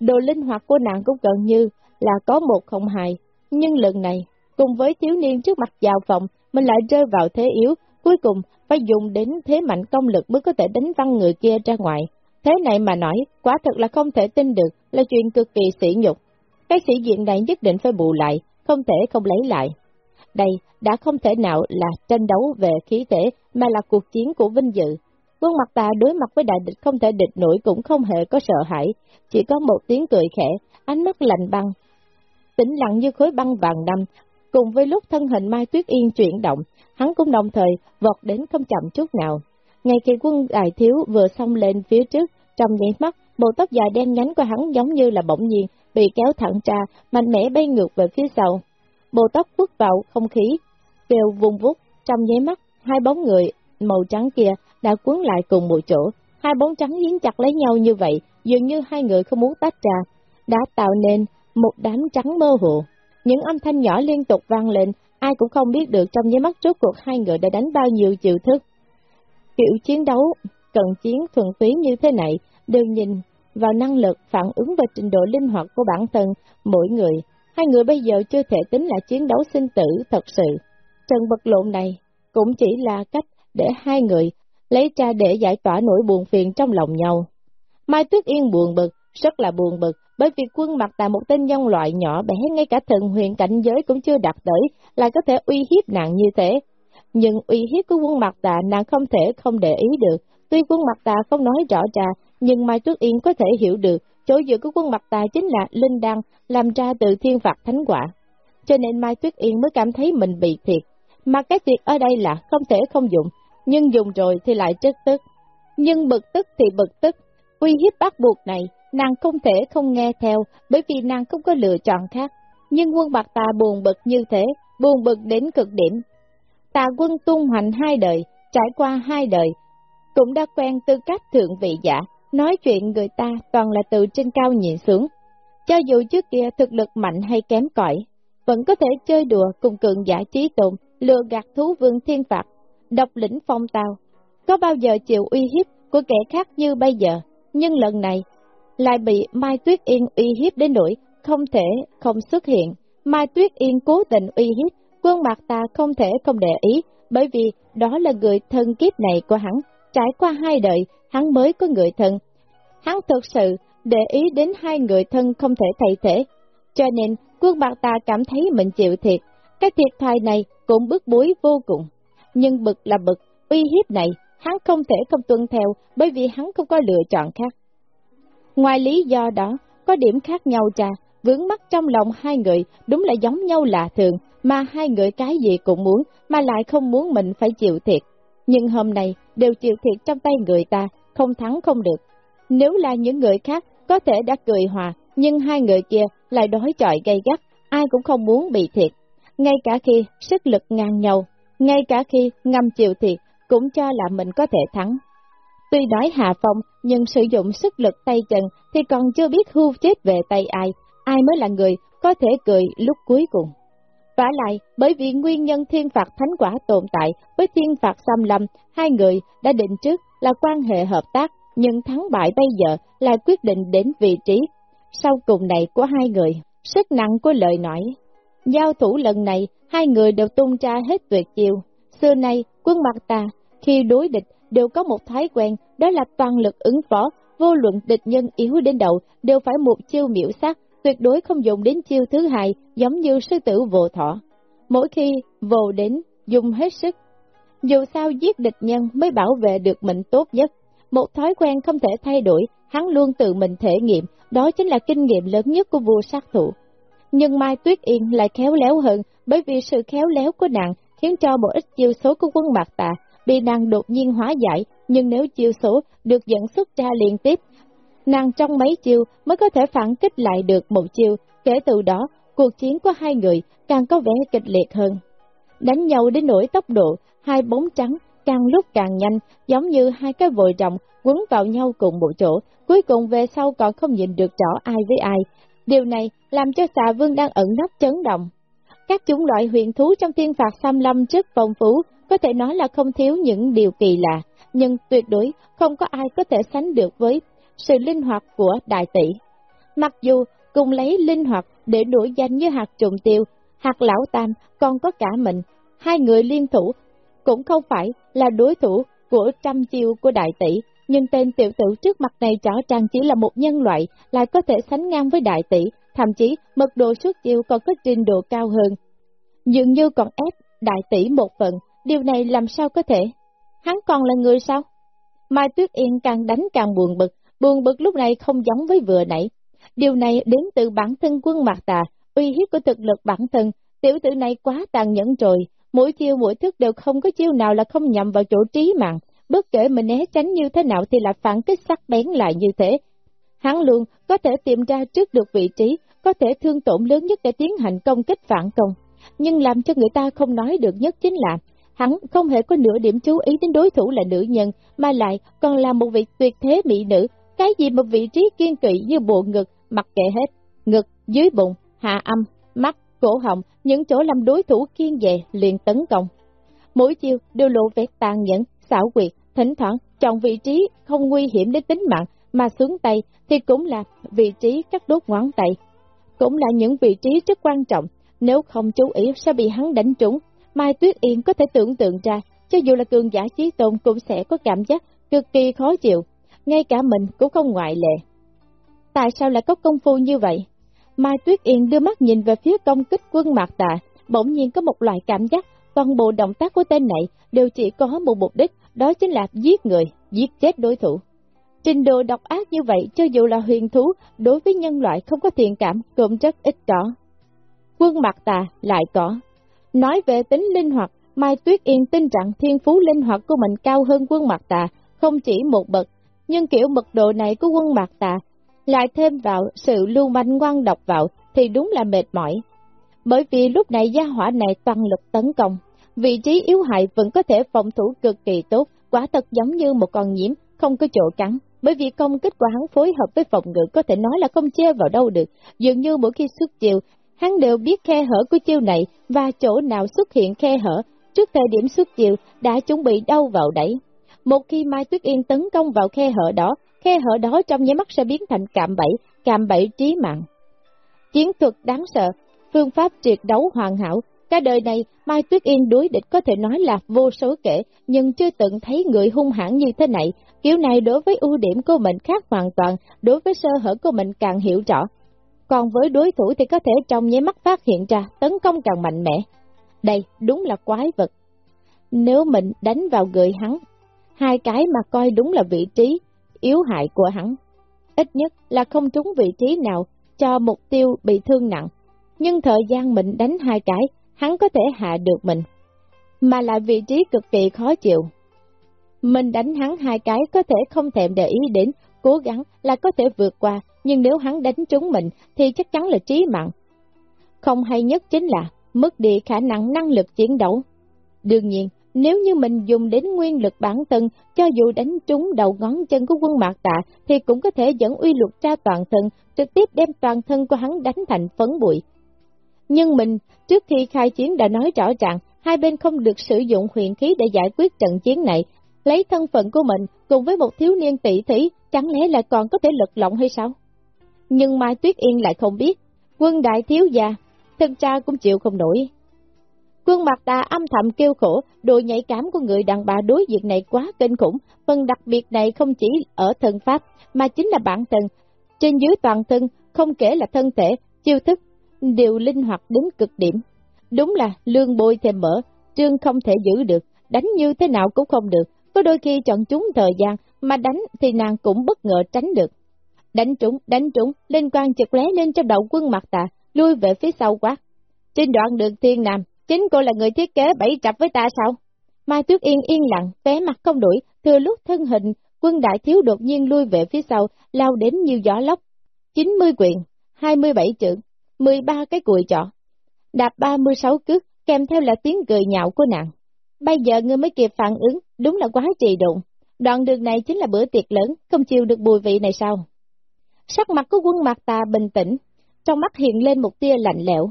đồ linh hoạt của nàng cũng gần như là có một không hài. Nhưng lần này, cùng với thiếu niên trước mặt vào phòng, mình lại rơi vào thế yếu, cuối cùng phải dùng đến thế mạnh công lực mới có thể đánh văng người kia ra ngoài. Thế này mà nói, quả thật là không thể tin được, là chuyện cực kỳ sỉ nhục. Cái sĩ diện này nhất định phải bù lại, không thể không lấy lại. Đây đã không thể nào là tranh đấu về khí thể, mà là cuộc chiến của vinh dự. Quân mặt ta đối mặt với đại địch không thể địch nổi cũng không hề có sợ hãi, chỉ có một tiếng cười khẽ, ánh mắt lạnh băng. Tĩnh lặng như khối băng vàng năm, cùng với lúc thân hình Mai Tuyết Yên chuyển động, hắn cũng đồng thời vọt đến không chậm chút nào. Ngay khi quân đại thiếu vừa xông lên phía trước, trong nháy mắt, bộ tóc dài đen nhánh của hắn giống như là bỗng nhiên bị kéo thẳng ra, mạnh mẽ bay ngược về phía sau. Bộ tóc quất vào không khí, kêu vùng vút, trong nháy mắt, hai bóng người màu trắng kia đã cuốn lại cùng một chỗ. Hai bóng trắng dính chặt lấy nhau như vậy, dường như hai người không muốn tách ra, đã tạo nên một đám trắng mơ hồ. Những âm thanh nhỏ liên tục vang lên, ai cũng không biết được trong nháy mắt rốt cuộc hai người đã đánh bao nhiêu chiều thức. Kiểu chiến đấu, cận chiến thuần túy như thế này, đều nhìn vào năng lực, phản ứng và trình độ linh hoạt của bản thân mỗi người. Hai người bây giờ chưa thể tính là chiến đấu sinh tử thật sự. Trận vật lộn này cũng chỉ là cách để hai người lấy ra để giải tỏa nỗi buồn phiền trong lòng nhau. Mai Tuyết Yên buồn bực, rất là buồn bực, bởi vì quân mặt tại một tên nhân loại nhỏ bé ngay cả thần huyền cảnh giới cũng chưa đạt tới, lại có thể uy hiếp nàng như thế. Nhưng uy hiếp của quân mặt tà nàng không thể không để ý được, tuy quân mặt tà không nói rõ ra, nhưng Mai Tuyết Yên có thể hiểu được chỗ dựa của quân mặt tà chính là linh đăng làm ra từ thiên phạt thánh quả. Cho nên Mai Tuyết Yên mới cảm thấy mình bị thiệt. Mà cái thiệt ở đây là không thể không dùng, nhưng dùng rồi thì lại chất tức. Nhưng bực tức thì bực tức, uy hiếp bắt buộc này, nàng không thể không nghe theo bởi vì nàng không có lựa chọn khác. Nhưng quân bạc tà buồn bực như thế, buồn bực đến cực điểm. Tà quân tung hoành hai đời, trải qua hai đời, cũng đã quen tư cách thượng vị giả, nói chuyện người ta toàn là từ trên cao nhìn xuống. Cho dù trước kia thực lực mạnh hay kém cỏi, vẫn có thể chơi đùa cùng cường giả trí tồn, lừa gạt thú vương thiên phạt, độc lĩnh phong tao. Có bao giờ chịu uy hiếp của kẻ khác như bây giờ, nhưng lần này lại bị Mai Tuyết Yên uy hiếp đến nỗi không thể không xuất hiện. Mai Tuyết Yên cố tình uy hiếp, quân mặt ta không thể không để ý, bởi vì đó là người thân kiếp này của hắn. Trải qua hai đời, hắn mới có người thân. Hắn thực sự để ý đến hai người thân không thể thay thế. Cho nên, quân bạc ta cảm thấy mình chịu thiệt. Cái thiệt thòi này cũng bức bối vô cùng. Nhưng bực là bực, uy hiếp này, hắn không thể không tuân theo bởi vì hắn không có lựa chọn khác. Ngoài lý do đó, có điểm khác nhau cha, vướng mắt trong lòng hai người đúng là giống nhau lạ thường, mà hai người cái gì cũng muốn, mà lại không muốn mình phải chịu thiệt. Nhưng hôm nay đều chịu thiệt trong tay người ta, không thắng không được. Nếu là những người khác, có thể đã cười hòa, nhưng hai người kia lại đói chọi gay gắt, ai cũng không muốn bị thiệt. Ngay cả khi sức lực ngang nhau, ngay cả khi ngâm chịu thiệt, cũng cho là mình có thể thắng. Tuy nói hạ Phong, nhưng sử dụng sức lực tay chân thì còn chưa biết hưu chết về tay ai, ai mới là người có thể cười lúc cuối cùng. Vả lại, bởi vì nguyên nhân thiên phạt thánh quả tồn tại với thiên phạt xâm lâm, hai người đã định trước là quan hệ hợp tác, nhưng thắng bại bây giờ là quyết định đến vị trí sau cùng này của hai người. Sức nặng của lời nói. Giao thủ lần này, hai người đều tung ra hết tuyệt chiêu. Xưa nay, quân mặt ta, khi đối địch, đều có một thói quen, đó là toàn lực ứng phó, vô luận địch nhân yếu đến đầu, đều phải một chiêu miểu sát, tuyệt đối không dùng đến chiêu thứ hai, giống như sư tử vô thọ. Mỗi khi vô đến, dùng hết sức. Dù sao giết địch nhân mới bảo vệ được mình tốt nhất. Một thói quen không thể thay đổi, hắn luôn tự mình thể nghiệm, đó chính là kinh nghiệm lớn nhất của vua sát thủ. Nhưng Mai Tuyết Yên lại khéo léo hơn, bởi vì sự khéo léo của nàng khiến cho một ít chiêu số của quân bạc tà bị nàng đột nhiên hóa giải, nhưng nếu chiêu số được dẫn xuất ra liên tiếp, nàng trong mấy chiêu mới có thể phản kích lại được một chiêu, kể từ đó, cuộc chiến của hai người càng có vẻ kịch liệt hơn. Đánh nhau đến nỗi tốc độ, hai bóng trắng càng lúc càng nhanh, giống như hai cái vội rộng quấn vào nhau cùng một chỗ, cuối cùng về sau còn không nhìn được rõ ai với ai. Điều này làm cho xà vương đang ẩn nấp chấn động. Các chủng loại huyền thú trong thiên phạt xăm lâm trước phong phú, có thể nói là không thiếu những điều kỳ lạ, nhưng tuyệt đối không có ai có thể sánh được với sự linh hoạt của đại tỷ. Mặc dù cùng lấy linh hoạt để nổi danh như hạt trùng tiêu, hạt lão tam còn có cả mình, hai người liên thủ cũng không phải là đối thủ của trăm chiêu của đại tỷ, nhưng tên tiểu tử trước mặt này rõ ràng chỉ là một nhân loại, lại có thể sánh ngang với đại tỷ, thậm chí mật độ xuất chiêu còn có trình độ cao hơn. Dường như còn ép đại tỷ một phần, điều này làm sao có thể? Hắn còn là người sao? Mai Tuyết Yên càng đánh càng buồn bực, buồn bực lúc này không giống với vừa nãy. Điều này đến từ bản thân quân mặt tà, uy hiếp của thực lực bản thân, tiểu tử này quá tàn nhẫn rồi, mỗi chiêu mỗi thức đều không có chiêu nào là không nhầm vào chỗ trí mạng, bất kể mình né tránh như thế nào thì lại phản kích sắc bén lại như thế. Hắn luôn có thể tìm ra trước được vị trí, có thể thương tổn lớn nhất để tiến hành công kích phản công. Nhưng làm cho người ta không nói được nhất chính là, hắn không hề có nửa điểm chú ý đến đối thủ là nữ nhân, mà lại còn là một vị tuyệt thế mỹ nữ, cái gì một vị trí kiên kỵ như bộ ngực, mặc kệ hết, ngực, dưới bụng, hạ âm, mắt, cổ họng, những chỗ làm đối thủ kiên về liền tấn công. Mỗi chiêu đều lộ vẻ tàn nhẫn, xảo quyệt, thỉnh thoảng chọn vị trí không nguy hiểm đến tính mạng mà xuống tay thì cũng là vị trí cắt đốt ngón tay. Cũng là những vị trí rất quan trọng, nếu không chú ý sẽ bị hắn đánh trúng. Mai Tuyết Yên có thể tưởng tượng ra, cho dù là cường giả trí tôn cũng sẽ có cảm giác cực kỳ khó chịu, ngay cả mình cũng không ngoại lệ. Tại sao lại có công phu như vậy? Mai Tuyết Yên đưa mắt nhìn về phía công kích quân mạc tạ, bỗng nhiên có một loại cảm giác toàn bộ động tác của tên này đều chỉ có một mục đích, đó chính là giết người, giết chết đối thủ. Trình độ độc ác như vậy cho dù là huyền thú, đối với nhân loại không có thiện cảm cũng rất ít có. Quân mặt tà lại có. Nói về tính linh hoạt, Mai Tuyết Yên tin rằng thiên phú linh hoạt của mình cao hơn quân mặt tà, không chỉ một bậc, nhưng kiểu mật độ này của quân mặt tà lại thêm vào sự lưu manh ngoan độc vào thì đúng là mệt mỏi. Bởi vì lúc này gia hỏa này toàn lực tấn công, vị trí yếu hại vẫn có thể phòng thủ cực kỳ tốt, quả thật giống như một con nhiễm, không có chỗ cắn. Bởi vì công kích của hắn phối hợp với phòng ngự có thể nói là không che vào đâu được, dường như mỗi khi xuất chiều, hắn đều biết khe hở của chiêu này và chỗ nào xuất hiện khe hở, trước thời điểm xuất chiều đã chuẩn bị đâu vào đẩy. Một khi Mai Tuyết Yên tấn công vào khe hở đó, khe hở đó trong nháy mắt sẽ biến thành cạm bẫy, cạm bẫy trí mạng. Chiến thuật đáng sợ, phương pháp triệt đấu hoàn hảo, cả đời này Mai Tuyết Yên đối địch có thể nói là vô số kể, nhưng chưa từng thấy người hung hãn như thế này, kiểu này đối với ưu điểm của mình khác hoàn toàn, đối với sơ hở của mình càng hiểu rõ. Còn với đối thủ thì có thể trong nháy mắt phát hiện ra, tấn công càng mạnh mẽ. Đây, đúng là quái vật. Nếu mình đánh vào người hắn, hai cái mà coi đúng là vị trí yếu hại của hắn. Ít nhất là không trúng vị trí nào cho mục tiêu bị thương nặng. Nhưng thời gian mình đánh hai cái, hắn có thể hạ được mình. Mà là vị trí cực kỳ khó chịu. Mình đánh hắn hai cái có thể không thèm để ý đến, cố gắng là có thể vượt qua, nhưng nếu hắn đánh trúng mình thì chắc chắn là trí mạng. Không hay nhất chính là mất đi khả năng năng lực chiến đấu. Đương nhiên, nếu như mình dùng đến nguyên lực bản thân, cho dù đánh trúng đầu ngón chân của quân mạc tạ, thì cũng có thể dẫn uy luật ra toàn thân, trực tiếp đem toàn thân của hắn đánh thành phấn bụi. Nhưng mình, trước khi khai chiến đã nói rõ ràng, hai bên không được sử dụng huyền khí để giải quyết trận chiến này, lấy thân phận của mình cùng với một thiếu niên tỷ thí, chẳng lẽ là còn có thể lực lộng hay sao? Nhưng Mai Tuyết Yên lại không biết, quân đại thiếu gia, thân cha cũng chịu không nổi. Quân mặt ta âm thầm kêu khổ, độ nhạy cảm của người đàn bà đối diện này quá kinh khủng, phần đặc biệt này không chỉ ở thân pháp, mà chính là bản thân. Trên dưới toàn thân, không kể là thân thể, chiêu thức, đều linh hoạt đến cực điểm. Đúng là lương bôi thêm mỡ, trương không thể giữ được, đánh như thế nào cũng không được, có đôi khi chọn chúng thời gian, mà đánh thì nàng cũng bất ngờ tránh được. Đánh trúng, đánh trúng, linh quan chật lé lên trong đầu quân mặt tạ, lui về phía sau quá. Trên đoạn đường thiên nam, chính cô là người thiết kế bẫy trập với ta sao? Mai Tuyết Yên yên lặng, vé mặt không đuổi, thừa lúc thân hình, quân đại thiếu đột nhiên lui về phía sau, lao đến như gió lốc. 90 quyền, 27 trượng, 13 cái cùi chọ, đạp 36 cước, kèm theo là tiếng cười nhạo của nàng. Bây giờ ngươi mới kịp phản ứng, đúng là quá trì đụng. Đoạn đường này chính là bữa tiệc lớn, không chịu được bùi vị này sao? Sắc mặt của quân mặt Ta bình tĩnh, trong mắt hiện lên một tia lạnh lẽo.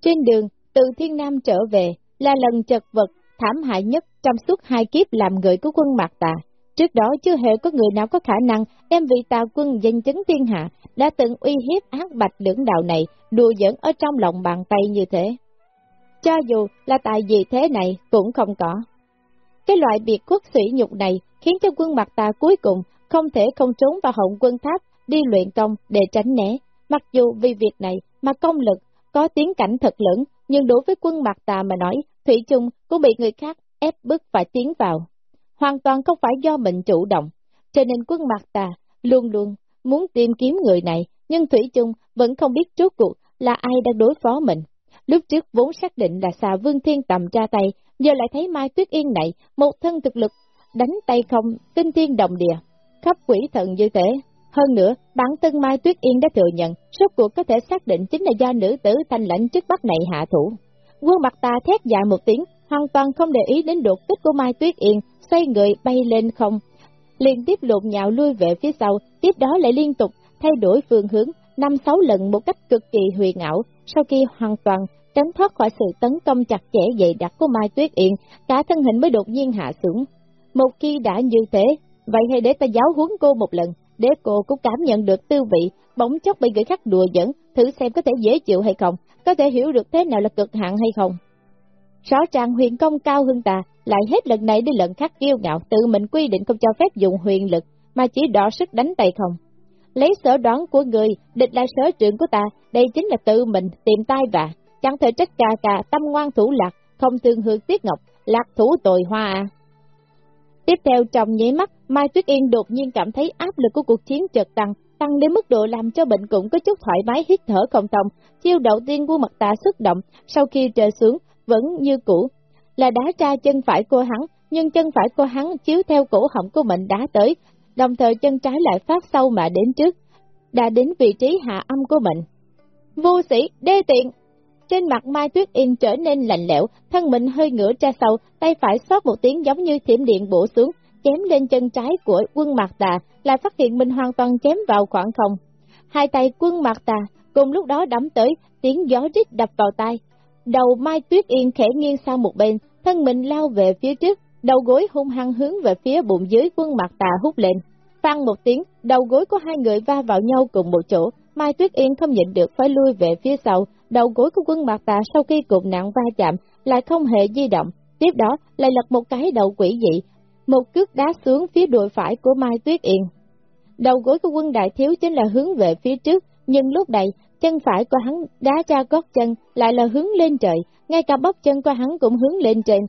Trên đường, từ thiên nam trở về, là lần chật vật, thảm hại nhất trong suốt hai kiếp làm người của quân mặt tà. Trước đó chưa hề có người nào có khả năng đem vị tà quân danh chấn thiên hạ, đã từng uy hiếp ác bạch lưỡng đạo này, đùa giỡn ở trong lòng bàn tay như thế. Cho dù là tại vì thế này cũng không có. Cái loại biệt quốc sỉ nhục này khiến cho quân mặt tà cuối cùng không thể không trốn vào hậu quân tháp đi luyện công để tránh né. Mặc dù vì việc này mà công lực có tiến cảnh thật lớn, nhưng đối với quân mặt tà mà nói, Thủy chung cũng bị người khác ép bức phải tiến vào. Hoàn toàn không phải do mình chủ động, cho nên quân mặt ta luôn luôn muốn tìm kiếm người này, nhưng Thủy chung vẫn không biết trước cuộc là ai đang đối phó mình. Lúc trước vốn xác định là xà vương thiên tầm ra tay, giờ lại thấy Mai Tuyết Yên này, một thân thực lực, đánh tay không, kinh thiên động địa, khắp quỷ thần như thế. Hơn nữa, bản thân Mai Tuyết Yên đã thừa nhận, số cuộc có thể xác định chính là do nữ tử thanh lãnh trước bắt này hạ thủ. Quân mặt ta thét dài một tiếng, hoàn toàn không để ý đến đột kích của Mai Tuyết Yên, xoay người bay lên không, liên tiếp lộn nhạo lui về phía sau, tiếp đó lại liên tục thay đổi phương hướng, năm sáu lần một cách cực kỳ huyền ảo, sau khi hoàn toàn tránh thoát khỏi sự tấn công chặt chẽ dày đặc của Mai Tuyết Yên, cả thân hình mới đột nhiên hạ xuống. Một khi đã như thế, vậy hãy để ta giáo huấn cô một lần, để cô cũng cảm nhận được tư vị, bỗng chốc bị người khác đùa dẫn, thử xem có thể dễ chịu hay không, có thể hiểu được thế nào là cực hạn hay không. Rõ ràng huyền công cao hơn ta, lại hết lần này đến lần khác kiêu ngạo, tự mình quy định không cho phép dùng huyền lực, mà chỉ đỏ sức đánh tay không. Lấy sở đoán của người, địch là sở trưởng của ta, đây chính là tự mình tìm tai vạ, chẳng thể trách ca ca tâm ngoan thủ lạc, không tương hương tiết ngọc, lạc thủ tội hoa à. Tiếp theo trong nháy mắt, Mai Tuyết Yên đột nhiên cảm thấy áp lực của cuộc chiến chợt tăng, tăng đến mức độ làm cho bệnh cũng có chút thoải mái hít thở không thông. Chiêu đầu tiên của mặt tạ xuất động, sau khi trời xuống, vẫn như cũ, là đá tra chân phải của hắn, nhưng chân phải của hắn chiếu theo cổ họng của mình đá tới, đồng thời chân trái lại phát sâu mà đến trước, đã đến vị trí hạ âm của mình. Vô sĩ, đê tiện! Trên mặt Mai Tuyết Yên trở nên lạnh lẽo, thân mình hơi ngửa ra sau, tay phải xót một tiếng giống như thiểm điện bổ xuống, chém lên chân trái của quân Mạc Tà, lại phát hiện mình hoàn toàn chém vào khoảng không. Hai tay quân Mạc Tà cùng lúc đó đắm tới, tiếng gió rít đập vào tai. Đầu Mai Tuyết Yên khẽ nghiêng sang một bên, thân mình lao về phía trước, đầu gối hung hăng hướng về phía bụng dưới quân mặt Tà hút lên. Phan một tiếng, đầu gối của hai người va vào nhau cùng một chỗ, Mai Tuyết Yên không nhịn được phải lui về phía sau, đầu gối của quân mặt Tà sau khi cục nặng va chạm lại không hề di động, tiếp đó lại lật một cái đầu quỷ dị, một cước đá xuống phía đùi phải của Mai Tuyết Yên. Đầu gối của quân đại thiếu chính là hướng về phía trước, nhưng lúc này, chân phải của hắn đá ra gót chân lại là hướng lên trời, ngay cả bắp chân của hắn cũng hướng lên trên.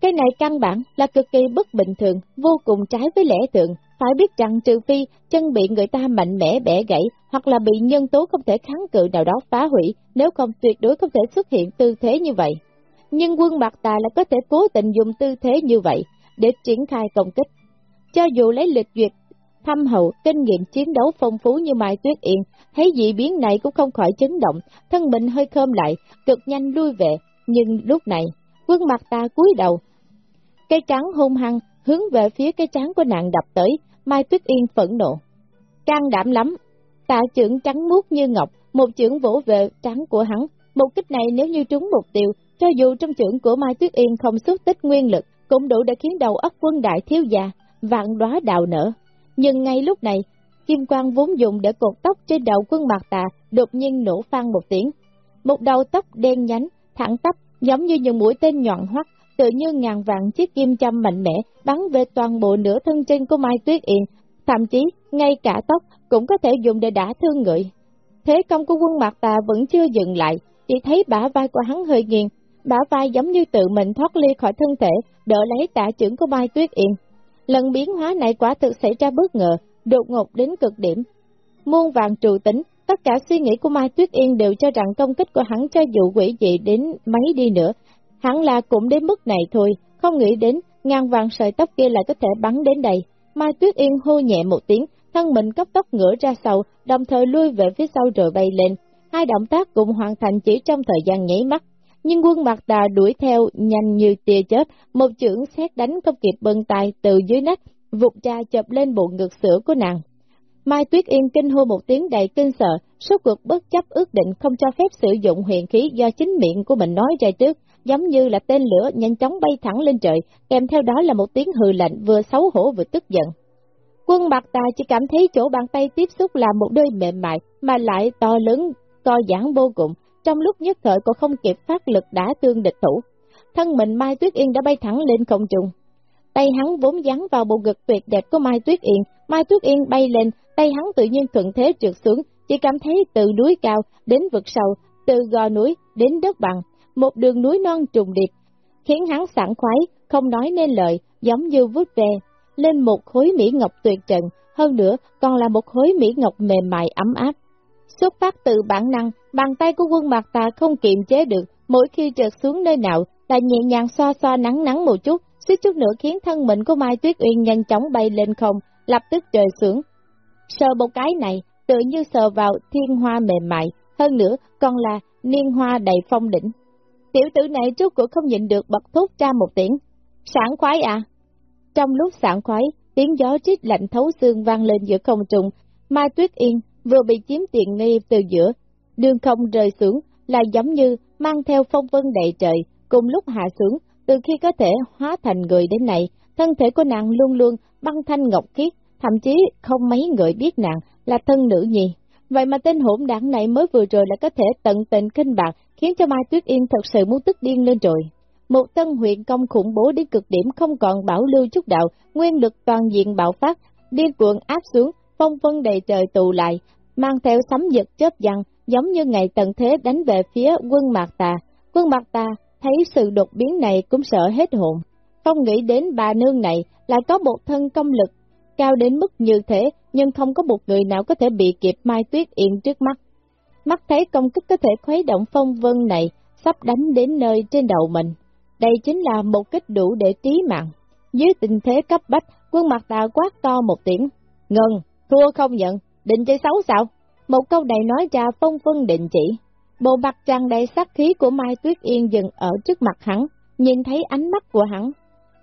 Cái này căn bản là cực kỳ bất bình thường, vô cùng trái với lẽ thường, phải biết rằng trừ phi chân bị người ta mạnh mẽ bẻ gãy hoặc là bị nhân tố không thể kháng cự nào đó phá hủy, nếu không tuyệt đối không thể xuất hiện tư thế như vậy. Nhưng quân mặt Tà là có thể cố tình dùng tư thế như vậy để triển khai công kích. Cho dù lấy lịch duyệt, thâm hậu, kinh nghiệm chiến đấu phong phú như Mai Tuyết Yên, thấy dị biến này cũng không khỏi chấn động, thân mình hơi khơm lại, cực nhanh lui về. Nhưng lúc này, quân mặt ta cúi đầu, cây trắng hung hăng hướng về phía cái trán của nàng đập tới, Mai Tuyết Yên phẫn nộ. Can đảm lắm, tạ trưởng trắng muốt như ngọc, một trưởng vỗ về trắng của hắn. Một kích này nếu như trúng mục tiêu, cho dù trong trưởng của Mai Tuyết Yên không xuất tích nguyên lực, cũng đủ để khiến đầu óc quân đại thiếu già, vạn đóa đào nở. Nhưng ngay lúc này, kim quang vốn dùng để cột tóc trên đầu quân mạc tà đột nhiên nổ phang một tiếng. Một đầu tóc đen nhánh, thẳng tắp, giống như những mũi tên nhọn hoắt, tự như ngàn vạn chiếc kim châm mạnh mẽ bắn về toàn bộ nửa thân trên của Mai Tuyết Yên, thậm chí ngay cả tóc cũng có thể dùng để đả thương người. Thế công của quân Mạc Tà vẫn chưa dừng lại, chỉ thấy bả vai của hắn hơi nghiêng, bả vai giống như tự mình thoát ly khỏi thân thể, đỡ lấy tạ trưởng của Mai Tuyết Yên. Lần biến hóa này quả thực xảy ra bất ngờ, đột ngột đến cực điểm. Muôn vàng trù tính, tất cả suy nghĩ của Mai Tuyết Yên đều cho rằng công kích của hắn cho dù quỷ dị đến mấy đi nữa, Hắn là cũng đến mức này thôi, không nghĩ đến ngàn vàng sợi tóc kia lại có thể bắn đến đây. Mai Tuyết Yên hô nhẹ một tiếng, thân mình cấp tốc ngửa ra sau, đồng thời lui về phía sau rồi bay lên. Hai động tác cũng hoàn thành chỉ trong thời gian nhảy mắt. Nhưng quân mặt tà đuổi theo nhanh như tia chớp, một chưởng xét đánh không kịp bưng tay từ dưới nách, vụt cha chập lên bộ ngực sữa của nàng. Mai Tuyết Yên kinh hô một tiếng đầy kinh sợ, số cuộc bất chấp ước định không cho phép sử dụng huyền khí do chính miệng của mình nói ra trước, giống như là tên lửa nhanh chóng bay thẳng lên trời, kèm theo đó là một tiếng hừ lạnh vừa xấu hổ vừa tức giận. Quân bạc tà chỉ cảm thấy chỗ bàn tay tiếp xúc là một đôi mềm mại, mà lại to lớn, co giãn vô cùng, trong lúc nhất thời cô không kịp phát lực đã tương địch thủ. Thân mình Mai Tuyết Yên đã bay thẳng lên không trung. Tay hắn vốn dán vào bộ ngực tuyệt đẹp của Mai Tuyết Yên, Mai Tuyết Yên bay lên, tay hắn tự nhiên thuận thế trượt xuống, chỉ cảm thấy từ núi cao đến vực sâu, từ gò núi đến đất bằng, một đường núi non trùng điệp, khiến hắn sảng khoái, không nói nên lời, giống như vút về, lên một khối mỹ ngọc tuyệt trần, hơn nữa còn là một khối mỹ ngọc mềm mại ấm áp. Xuất phát từ bản năng, bàn tay của quân mặt tà không kiềm chế được, mỗi khi trượt xuống nơi nào, là nhẹ nhàng xoa xoa nắng nắng một chút, suýt chút nữa khiến thân mình của Mai Tuyết Uyên nhanh chóng bay lên không, lập tức trời xuống. Sờ một cái này, tự như sờ vào thiên hoa mềm mại, hơn nữa còn là niên hoa đầy phong đỉnh. Tiểu tử này trước cũng không nhịn được bật thốt ra một tiếng. Sảng khoái à? Trong lúc sảng khoái, tiếng gió chít lạnh thấu xương vang lên giữa không trung, Mai Tuyết Yên vừa bị chiếm tiện nghi từ giữa, đường không rơi xuống, là giống như mang theo phong vân đầy trời, cùng lúc hạ xuống, từ khi có thể hóa thành người đến này, thân thể của nàng luôn luôn băng thanh ngọc khiết, thậm chí không mấy người biết nàng là thân nữ nhi. Vậy mà tên hỗn đảng này mới vừa rồi là có thể tận tình kinh bạc, khiến cho Mai Tuyết Yên thật sự muốn tức điên lên rồi. Một tân huyện công khủng bố đến cực điểm không còn bảo lưu chút đạo, nguyên lực toàn diện bạo phát, điên cuộn áp xuống, phong vân đầy trời tụ lại, mang theo sấm giật chớp giăng, giống như ngày tận thế đánh về phía quân Mạc Tà. Quân Mạc Tà thấy sự đột biến này cũng sợ hết hồn. không nghĩ đến bà nương này lại có một thân công lực cao đến mức như thế, nhưng không có một người nào có thể bị kịp Mai Tuyết Yên trước mắt. Mắt thấy công kích có thể khuấy động phong vân này, sắp đánh đến nơi trên đầu mình. Đây chính là một kích đủ để trí mạng. Dưới tình thế cấp bách, quân mặt tà quát to một tiếng. Ngừng, thua không nhận, định chơi xấu sao? Một câu này nói ra phong vân định chỉ. Bộ mặt tràn đầy sát khí của Mai Tuyết Yên dừng ở trước mặt hắn, nhìn thấy ánh mắt của hắn.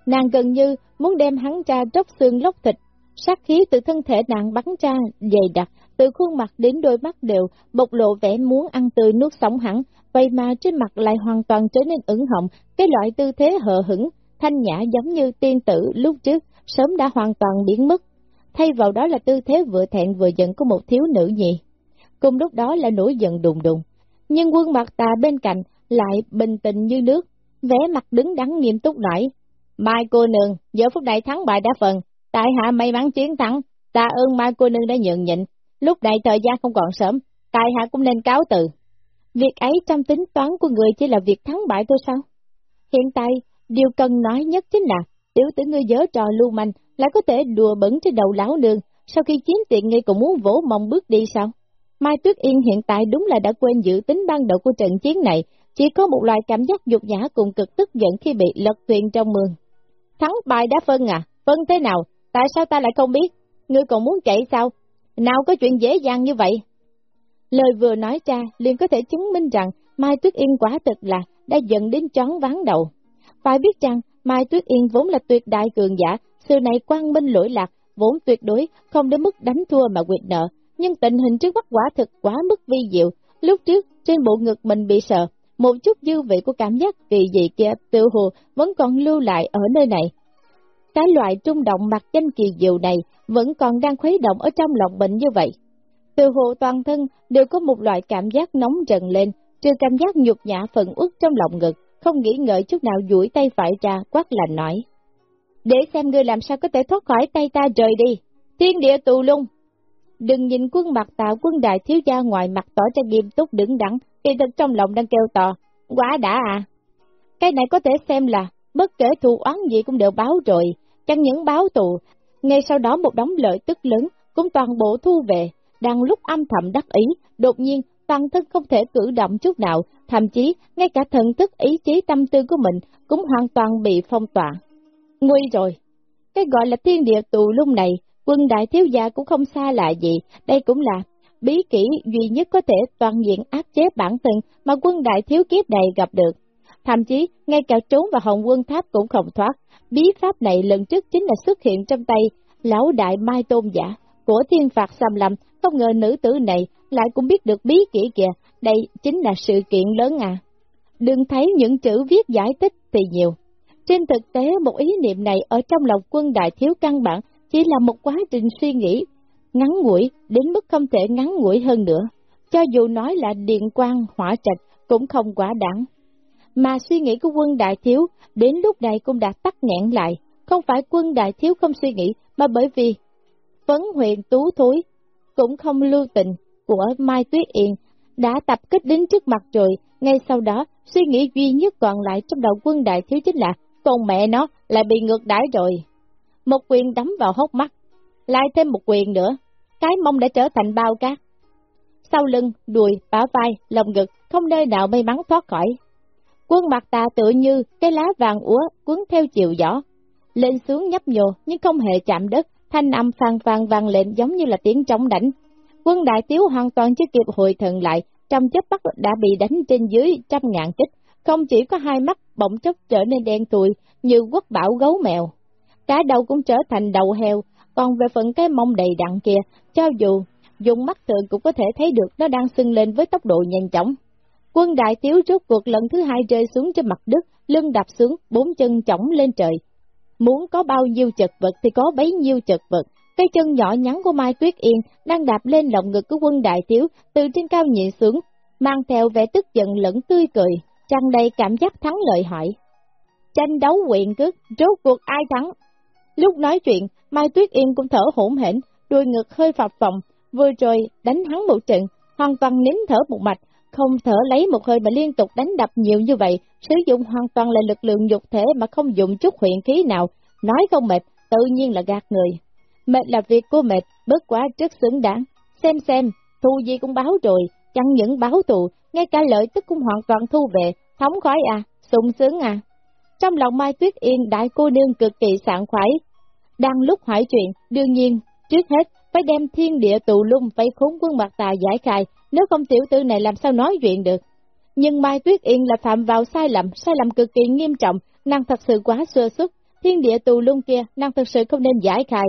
Nàng gần như muốn đem hắn ra tróc xương lóc thịt, sát khí từ thân thể nàng bắn ra dày đặc, từ khuôn mặt đến đôi mắt đều bộc lộ vẻ muốn ăn tươi nuốt sống hắn, vậy mà trên mặt lại hoàn toàn trở nên ửng hồng, cái loại tư thế hờ hững, thanh nhã giống như tiên tử lúc trước, sớm đã hoàn toàn biến mất. Thay vào đó là tư thế vừa thẹn vừa giận của một thiếu nữ nhị. Cùng lúc đó là nổi giận đùng đùng. Nhưng quân mặt tà bên cạnh lại bình tĩnh như nước, vẻ mặt đứng đắn nghiêm túc nói. Mai cô nương, giờ phút này thắng bại đã phần, tại hạ may mắn chiến thắng, ta ơn mai cô nương đã nhượng nhịn, lúc này thời gian không còn sớm, tại hạ cũng nên cáo từ. Việc ấy trong tính toán của người chỉ là việc thắng bại thôi sao? Hiện tại, điều cần nói nhất chính là, tiểu tử ngươi dớ trò lưu manh, lại có thể đùa bẩn trên đầu lão nương, sau khi chiến tiện nghi cũng muốn vỗ mông bước đi sao? Mai Tuyết Yên hiện tại đúng là đã quên dự tính ban đầu của trận chiến này, chỉ có một loại cảm giác dục giả cùng cực tức giận khi bị lật thuyền trong mương. Thắng bài đã phân à? Phân thế nào? Tại sao ta lại không biết? Ngươi còn muốn chạy sao? Nào có chuyện dễ dàng như vậy? Lời vừa nói ra liền có thể chứng minh rằng Mai Tuyết Yên quả thực là đã dẫn đến chón ván đầu. Phải biết rằng Mai Tuyết Yên vốn là tuyệt đại cường giả, sự này quang minh lỗi lạc, vốn tuyệt đối không đến mức đánh thua mà quyệt nợ, nhưng tình hình trước mắt quả thực quá mức vi diệu. Lúc trước, trên bộ ngực mình bị sợ, một chút dư vị của cảm giác kỳ dị kia tự hồ vẫn còn lưu lại ở nơi này. Cái loại trung động mặt danh kỳ diệu này vẫn còn đang khuấy động ở trong lòng bệnh như vậy. Từ hồ toàn thân đều có một loại cảm giác nóng trần lên, trừ cảm giác nhục nhã phần uất trong lòng ngực, không nghĩ ngợi chút nào duỗi tay phải ra, quát lạnh nói. Để xem ngươi làm sao có thể thoát khỏi tay ta rời đi, thiên địa tù lung. Đừng nhìn quân mặt tạo quân đại thiếu gia ngoài mặt tỏ ra nghiêm túc đứng đắn, kỳ thực trong lòng đang kêu to, quá đã à. Cái này có thể xem là, bất kể thù oán gì cũng đều báo rồi, chẳng những báo tù, ngay sau đó một đống lợi tức lớn cũng toàn bộ thu về, đang lúc âm thầm đắc ý, đột nhiên toàn thân không thể cử động chút nào, thậm chí ngay cả thần thức ý chí tâm tư của mình cũng hoàn toàn bị phong tỏa. Nguy rồi! Cái gọi là thiên địa tù lung này, quân đại thiếu gia cũng không xa lạ gì, đây cũng là bí kỹ duy nhất có thể toàn diện áp chế bản thân mà quân đại thiếu kiếp này gặp được. Thậm chí, ngay cả trốn vào hồng quân tháp cũng không thoát, bí pháp này lần trước chính là xuất hiện trong tay lão đại mai tôn giả của thiên phạt xâm lầm. không ngờ nữ tử này lại cũng biết được bí kỹ kìa, đây chính là sự kiện lớn à. Đừng thấy những chữ viết giải thích thì nhiều. Trên thực tế, một ý niệm này ở trong lòng quân đại thiếu căn bản chỉ là một quá trình suy nghĩ ngắn ngủi, đến mức không thể ngắn ngủi hơn nữa. Cho dù nói là điện quang, hỏa trạch, cũng không quá đáng. Mà suy nghĩ của quân đại thiếu, đến lúc này cũng đã tắt nghẹn lại. Không phải quân đại thiếu không suy nghĩ, mà bởi vì phấn huyện tú thối, cũng không lưu tình của Mai Tuyết Yên, đã tập kích đến trước mặt rồi, ngay sau đó, suy nghĩ duy nhất còn lại trong đầu quân đại thiếu chính là, con mẹ nó lại bị ngược đãi rồi. Một quyền đấm vào hốc mắt, lại thêm một quyền nữa, cái mông đã trở thành bao cát. Sau lưng, đùi, bả vai, lồng ngực, không nơi nào may mắn thoát khỏi. Quân mặt ta tựa như cái lá vàng úa cuốn theo chiều gió, lên xuống nhấp nhô nhưng không hề chạm đất, thanh âm phàn phàn vang lên giống như là tiếng trống đảnh. Quân đại tiếu hoàn toàn chưa kịp hồi thần lại, trong chớp mắt đã bị đánh trên dưới trăm ngàn kích, không chỉ có hai mắt bỗng chốc trở nên đen tùi như quốc bảo gấu mèo. Cả đầu cũng trở thành đầu heo, còn về phần cái mông đầy đặn kia, cho dù dùng mắt thường cũng có thể thấy được nó đang sưng lên với tốc độ nhanh chóng. Quân đại tiếu rốt cuộc lần thứ hai rơi xuống trên mặt đất, lưng đạp xuống, bốn chân chỏng lên trời. Muốn có bao nhiêu chật vật thì có bấy nhiêu chật vật. Cái chân nhỏ nhắn của Mai Tuyết Yên đang đạp lên lồng ngực của quân đại tiếu, từ trên cao nhịn xuống, mang theo vẻ tức giận lẫn tươi cười, tràn đầy cảm giác thắng lợi hỏi. Tranh đấu quyền cước, rốt cuộc ai thắng? Lúc nói chuyện, Mai Tuyết Yên cũng thở hổn hển, đuôi ngực hơi phập phồng, vừa rồi đánh hắn một trận, hoàn toàn nín thở một mạch, không thở lấy một hơi mà liên tục đánh đập nhiều như vậy, sử dụng hoàn toàn là lực lượng dục thể mà không dùng chút huyện khí nào, nói không mệt, tự nhiên là gạt người. Mệt là việc của mệt, bất quá rất xứng đáng. Xem xem, thù gì cũng báo rồi, chẳng những báo thù, ngay cả lợi tức cũng hoàn toàn thu về, thống khoái à, sung sướng à. Trong lòng Mai Tuyết Yên đại cô nương cực kỳ sảng khoái. Đang lúc hỏi chuyện, đương nhiên, trước hết, phải đem thiên địa tụ lung vây khốn quân mặt tà giải khai, nếu không tiểu tư này làm sao nói chuyện được. Nhưng Mai Tuyết Yên là phạm vào sai lầm, sai lầm cực kỳ nghiêm trọng, năng thật sự quá sơ xuất, thiên địa tù lung kia, năng thật sự không nên giải khai.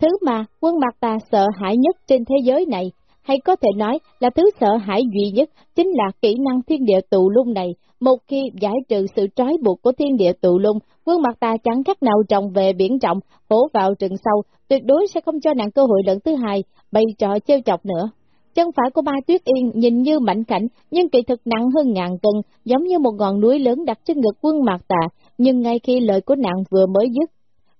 Thứ mà quân mặt tà sợ hãi nhất trên thế giới này, hay có thể nói là thứ sợ hãi duy nhất, chính là kỹ năng thiên địa tụ lung này. Một khi giải trừ sự trói buộc của thiên địa tụ lung, quân mặt ta chẳng khác nào trọng về biển trọng, hổ vào rừng sâu, tuyệt đối sẽ không cho nàng cơ hội lần thứ hai, bày trò trêu chọc nữa. Chân phải của ba Tuyết Yên nhìn như mạnh khảnh, nhưng kỳ thực nặng hơn ngàn cân, giống như một ngọn núi lớn đặt trên ngực quân mạc tà, nhưng ngay khi lời của nàng vừa mới dứt,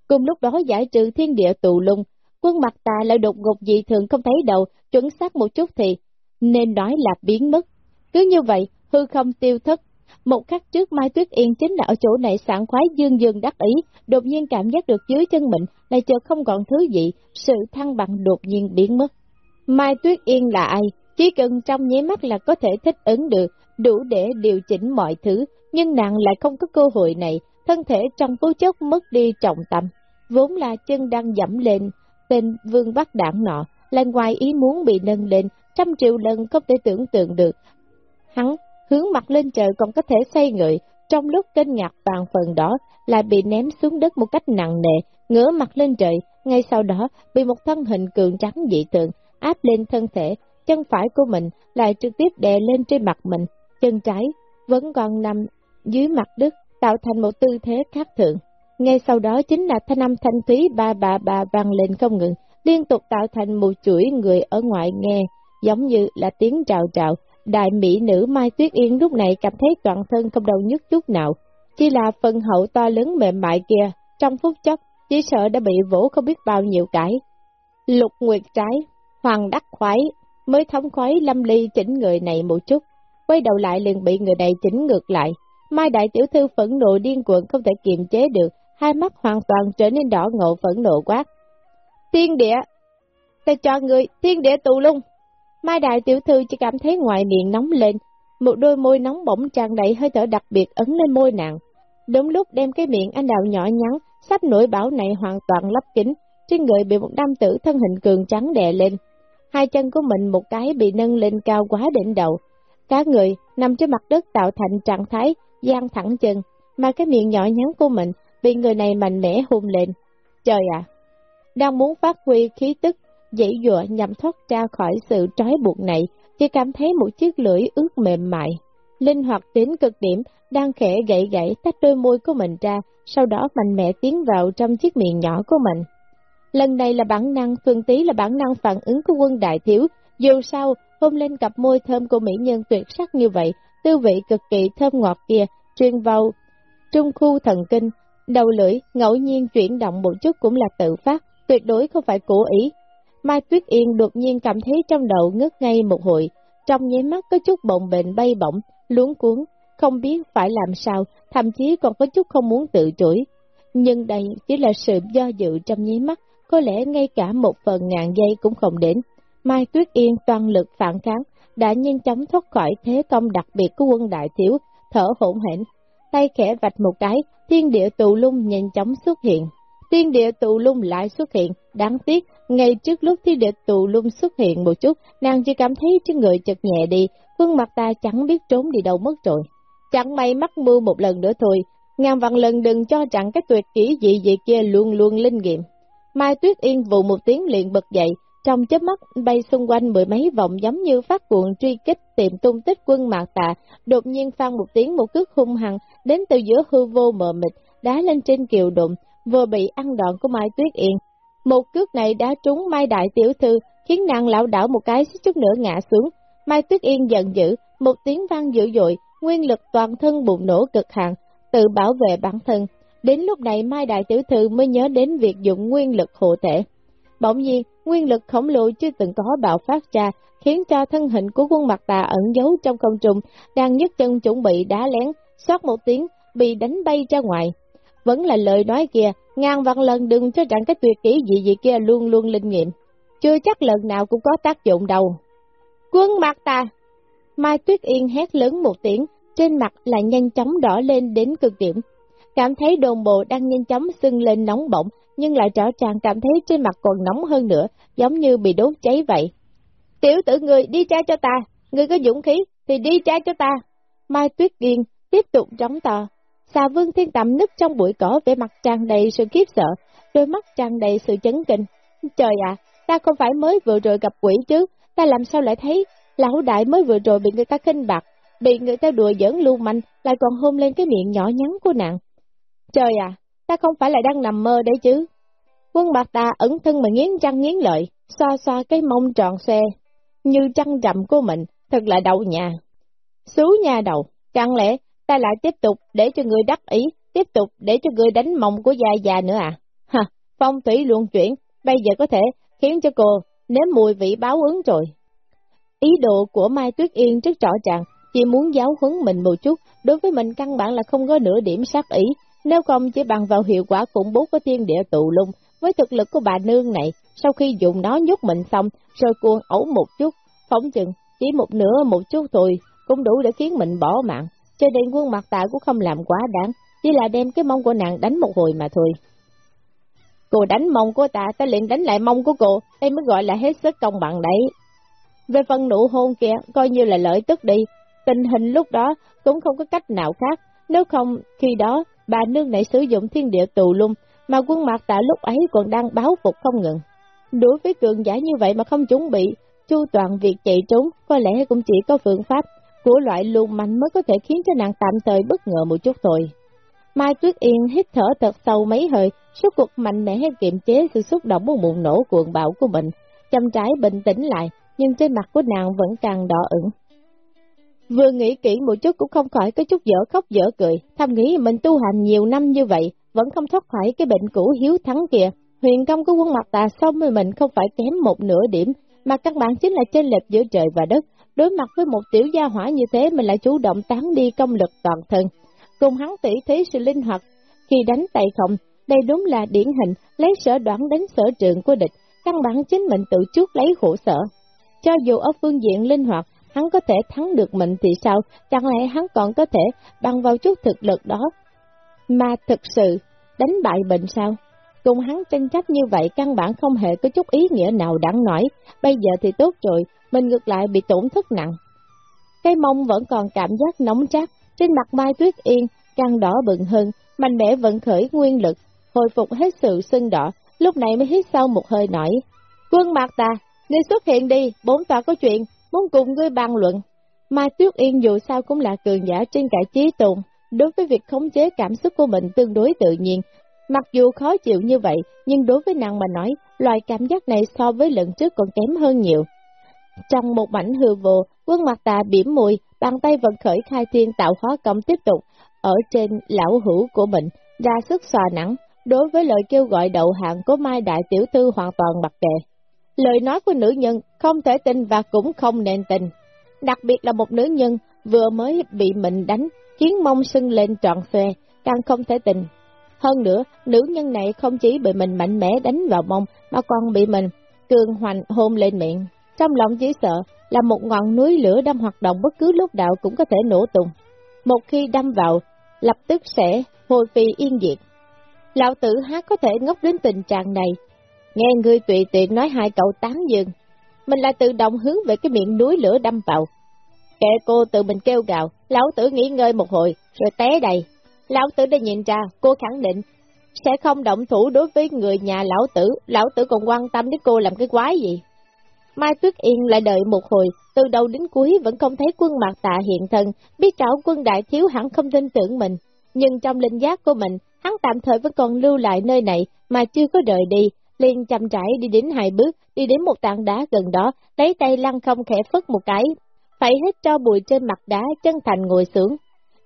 cùng lúc đó giải trừ thiên địa tụ lung, quân mặt tà lại đột ngột dị thường không thấy đầu, chuẩn xác một chút thì, nên nói là biến mất. Cứ như vậy, hư không tiêu thất. Một khắc trước Mai Tuyết Yên chính là ở chỗ này sảng khoái dương dương đắc ý, đột nhiên cảm giác được dưới chân mình, lại chợt không còn thứ gì, sự thăng bằng đột nhiên biến mất. Mai Tuyết Yên là ai? Chỉ cần trong nháy mắt là có thể thích ứng được, đủ để điều chỉnh mọi thứ, nhưng nàng lại không có cơ hội này, thân thể trong phút chốc mất đi trọng tâm. Vốn là chân đang dẫm lên, tên vương bắt đảng nọ, là ngoài ý muốn bị nâng lên, trăm triệu lần không thể tưởng tượng được. Hắn hướng mặt lên trời còn có thể xoay người, trong lúc kinh ngạc bàn phần đó lại bị ném xuống đất một cách nặng nề, ngửa mặt lên trời, ngay sau đó bị một thân hình cường trắng dị tượng áp lên thân thể, chân phải của mình lại trực tiếp đè lên trên mặt mình, chân trái vẫn còn nằm dưới mặt đất, tạo thành một tư thế khác thường. Ngay sau đó chính là thanh âm thanh thúy ba bà bà vang lên không ngừng, liên tục tạo thành một chuỗi người ở ngoài nghe, giống như là tiếng trào trào. Đại mỹ nữ Mai Tuyết Yên lúc này cảm thấy toàn thân không đau nhức chút nào, chỉ là phần hậu to lớn mềm mại kia, trong phút chốc, chỉ sợ đã bị vỗ không biết bao nhiêu cái. Lục Nguyệt Trái, Hoàng Đắc Khoái, mới thống khoái lâm ly chỉnh người này một chút, quay đầu lại liền bị người này chỉnh ngược lại. Mai Đại Tiểu Thư phẫn nộ điên cuồng không thể kiềm chế được, hai mắt hoàn toàn trở nên đỏ ngộ phẫn nộ quát. Thiên địa, ta cho người, thiên địa tù lung. Mai đại tiểu thư chỉ cảm thấy ngoài miệng nóng lên, một đôi môi nóng bỗng tràn đầy hơi thở đặc biệt ấn lên môi nàng. Đúng lúc đem cái miệng anh đào nhỏ nhắn, sắp nổi bảo này hoàn toàn lấp kín, trên người bị một nam tử thân hình cường trắng đè lên. Hai chân của mình một cái bị nâng lên cao quá đỉnh đầu. Cả người nằm trên mặt đất tạo thành trạng thái, gian thẳng chân, mà cái miệng nhỏ nhắn của mình bị người này mạnh mẽ hôn lên. Trời ạ! đang muốn phát huy khí tức, dãy dụa nhằm thoát ra khỏi sự trói buộc này, chỉ cảm thấy một chiếc lưỡi ướt mềm mại. Linh hoạt đến cực điểm, đang khẽ gãy gãy tách đôi môi của mình ra, sau đó mạnh mẽ tiến vào trong chiếc miệng nhỏ của mình. Lần này là bản năng, phương tí là bản năng phản ứng của quân đại thiếu, dù sao, hôn lên cặp môi thơm của mỹ nhân tuyệt sắc như vậy, tư vị cực kỳ thơm ngọt kia, truyền vào trung khu thần kinh, đầu lưỡi ngẫu nhiên chuyển động một chút cũng là tự phát, tuyệt đối không phải cố ý. Mai Tuyết Yên đột nhiên cảm thấy trong đầu ngất ngay một hồi, trong nháy mắt có chút bồng bệnh bay bổng, luống cuốn, không biết phải làm sao, thậm chí còn có chút không muốn tự chuỗi. Nhưng đây chỉ là sự do dự trong nháy mắt, có lẽ ngay cả một phần ngàn giây cũng không đến. Mai Tuyết Yên toàn lực phản kháng, đã nhanh chóng thoát khỏi thế công đặc biệt của quân đại thiếu, thở hổn hển, tay khẽ vạch một cái, thiên địa tụ lung nhanh chóng xuất hiện. Thiên địa tụ lung lại xuất hiện, đáng tiếc, ngay trước lúc thiên địa tụ lung xuất hiện một chút, nàng chỉ cảm thấy trên người chật nhẹ đi, khuôn mặt ta chẳng biết trốn đi đâu mất rồi. Chẳng may mắc mưa một lần nữa thôi, ngàn vạn lần đừng cho rằng cái tuyệt kỹ dị dị kia luôn luôn linh nghiệm. Mai Tuyết Yên vụ một tiếng liền bật dậy, trong chớp mắt bay xung quanh mười mấy vòng giống như phát cuộn truy kích tìm tung tích quân mạc tạ, đột nhiên phan một tiếng một cước hung hăng đến từ giữa hư vô mờ mịt, đá lên trên kiều đụng, vừa bị ăn đòn của Mai Tuyết Yên. Một cước này đã trúng Mai Đại Tiểu Thư, khiến nàng lão đảo một cái xích chút nữa ngã xuống. Mai Tuyết Yên giận dữ, một tiếng vang dữ dội, nguyên lực toàn thân bùng nổ cực hạn, tự bảo vệ bản thân. Đến lúc này Mai Đại Tiểu Thư mới nhớ đến việc dùng nguyên lực hộ thể. Bỗng nhiên, nguyên lực khổng lồ chưa từng có bạo phát ra, khiến cho thân hình của quân mặt tà ẩn giấu trong không trung, đang nhấc chân chuẩn bị đá lén, xót một tiếng, bị đánh bay ra ngoài. Vẫn là lời nói kia, ngàn vạn lần đừng cho rằng cái tuyệt kỹ gì gì kia luôn luôn linh nghiệm. Chưa chắc lần nào cũng có tác dụng đâu. Quân mặt tà! Mai Tuyết Yên hét lớn một tiếng, trên mặt là nhanh chóng đỏ lên đến cực điểm. Cảm thấy đồn bộ đang nhanh chóng sưng lên nóng bỏng, nhưng lại rõ ràng cảm thấy trên mặt còn nóng hơn nữa, giống như bị đốt cháy vậy. Tiểu tử người đi tra cho ta, người có dũng khí thì đi tra cho ta. Mai Tuyết Yên tiếp tục trống to. Xà vương thiên tạm nứt trong bụi cỏ vẻ mặt tràn đầy sự khiếp sợ, đôi mắt tràn đầy sự chấn kinh. Trời ạ, ta không phải mới vừa rồi gặp quỷ chứ, ta làm sao lại thấy lão đại mới vừa rồi bị người ta kinh bạc, bị người ta đùa giỡn lưu manh, lại còn hôn lên cái miệng nhỏ nhắn của nàng. Trời à, ta không phải là đang nằm mơ đấy chứ. Quân bạc ta ẩn thân mà nghiến răng nghiến lợi, xoa xoa cái mông tròn xe, như trăng rằm của mình, thật là đậu nhà. Xú nhà đầu, chẳng lẽ ta lại tiếp tục để cho người đắc ý, tiếp tục để cho người đánh mông của già già nữa à? Hả, phong thủy luân chuyển, bây giờ có thể khiến cho cô nếm mùi vị báo ứng rồi. Ý đồ của Mai Tuyết Yên rất rõ ràng, chỉ muốn giáo huấn mình một chút, đối với mình căn bản là không có nửa điểm sát ý, nếu không chỉ bằng vào hiệu quả khủng bố của thiên địa tụ lung, với thực lực của bà nương này, sau khi dùng nó nhốt mình xong, rồi cuồng ẩu một chút, phóng chừng, chỉ một nửa một chút thôi, cũng đủ để khiến mình bỏ mạng. Cho nên quân mặt tạ cũng không làm quá đáng, chỉ là đem cái mông của nàng đánh một hồi mà thôi. Cô đánh mông của ta, ta liền đánh lại mông của cô, đây mới gọi là hết sức công bằng đấy. Về phần nụ hôn kia, coi như là lợi tức đi, tình hình lúc đó cũng không có cách nào khác, nếu không, khi đó, bà nương này sử dụng thiên địa tù lung, mà quân mặt tạ lúc ấy còn đang báo phục không ngừng. Đối với cường giả như vậy mà không chuẩn bị, chu toàn việc chạy trốn, có lẽ cũng chỉ có phương pháp của loại luôn mạnh mới có thể khiến cho nàng tạm thời bất ngờ một chút thôi. Mai Tuyết Yên hít thở thật sâu mấy hơi, suốt cuộc mạnh mẽ kiềm chế sự xúc động của bụng nổ cuồng bạo của mình, chăm trái bình tĩnh lại, nhưng trên mặt của nàng vẫn càng đỏ ửng. Vừa nghĩ kỹ một chút cũng không khỏi có chút dở khóc dở cười, thầm nghĩ mình tu hành nhiều năm như vậy, vẫn không thoát khỏi cái bệnh cũ hiếu thắng kìa. Huyền công của quân mặt tà so với mình không phải kém một nửa điểm, mà căn bản chính là trên lệch giữa trời và đất. Đối mặt với một tiểu gia hỏa như thế mình lại chủ động tán đi công lực toàn thân. Cùng hắn tỷ thế sự linh hoạt, khi đánh tay không, đây đúng là điển hình lấy sở đoạn đánh sở trường của địch, căn bản chính mình tự chuốc lấy khổ sở. Cho dù ở phương diện linh hoạt, hắn có thể thắng được mình thì sao, chẳng lẽ hắn còn có thể bằng vào chút thực lực đó, mà thực sự đánh bại bệnh sao? Cùng hắn tranh chấp như vậy căn bản không hề có chút ý nghĩa nào đáng nói, bây giờ thì tốt rồi, mình ngược lại bị tổn thất nặng. Cái mông vẫn còn cảm giác nóng chát, trên mặt Mai Tuyết Yên, căng đỏ bừng hơn, mạnh mẽ vận khởi nguyên lực, hồi phục hết sự sưng đỏ, lúc này mới hít sâu một hơi nổi. Quân Mạc ta, ngươi xuất hiện đi, bốn tòa có chuyện, muốn cùng ngươi bàn luận. Mai Tuyết Yên dù sao cũng là cường giả trên cả trí tùng, đối với việc khống chế cảm xúc của mình tương đối tự nhiên. Mặc dù khó chịu như vậy, nhưng đối với nàng mà nói, loại cảm giác này so với lần trước còn kém hơn nhiều. Trong một mảnh hư vô, quân mặt tà biểm mùi, bàn tay vận khởi khai thiên tạo hóa công tiếp tục, ở trên lão hữu của mình, ra sức xòa nắng, đối với lời kêu gọi đậu hạng của Mai Đại Tiểu Thư hoàn toàn mặc kệ. Lời nói của nữ nhân không thể tin và cũng không nên tin. Đặc biệt là một nữ nhân vừa mới bị mình đánh, khiến mông sưng lên trọn xòe, càng không thể tin. Hơn nữa, nữ nhân này không chỉ bị mình mạnh mẽ đánh vào mông, mà còn bị mình cường hoành hôn lên miệng. Trong lòng chỉ sợ là một ngọn núi lửa đang hoạt động bất cứ lúc nào cũng có thể nổ tung. Một khi đâm vào, lập tức sẽ hồi phi yên diệt. Lão tử hát có thể ngốc đến tình trạng này, Nghe ngươi tùy tiện nói hai cậu tán dương, mình lại tự động hướng về cái miệng núi lửa đâm vào. Kệ cô tự mình kêu gào, lão tử nghỉ ngơi một hồi, rồi té đầy. Lão tử đã nhìn ra, cô khẳng định, sẽ không động thủ đối với người nhà lão tử, lão tử còn quan tâm đến cô làm cái quái gì. Mai Tuyết Yên lại đợi một hồi, từ đầu đến cuối vẫn không thấy quân mặt tạ hiện thân, biết rõ quân đại thiếu hẳn không tin tưởng mình. Nhưng trong linh giác của mình, hắn tạm thời vẫn còn lưu lại nơi này mà chưa có rời đi, liền chậm rãi đi đến hai bước, đi đến một tảng đá gần đó, lấy tay lăn không khẽ phất một cái, phải hết cho bụi trên mặt đá, chân thành ngồi xuống.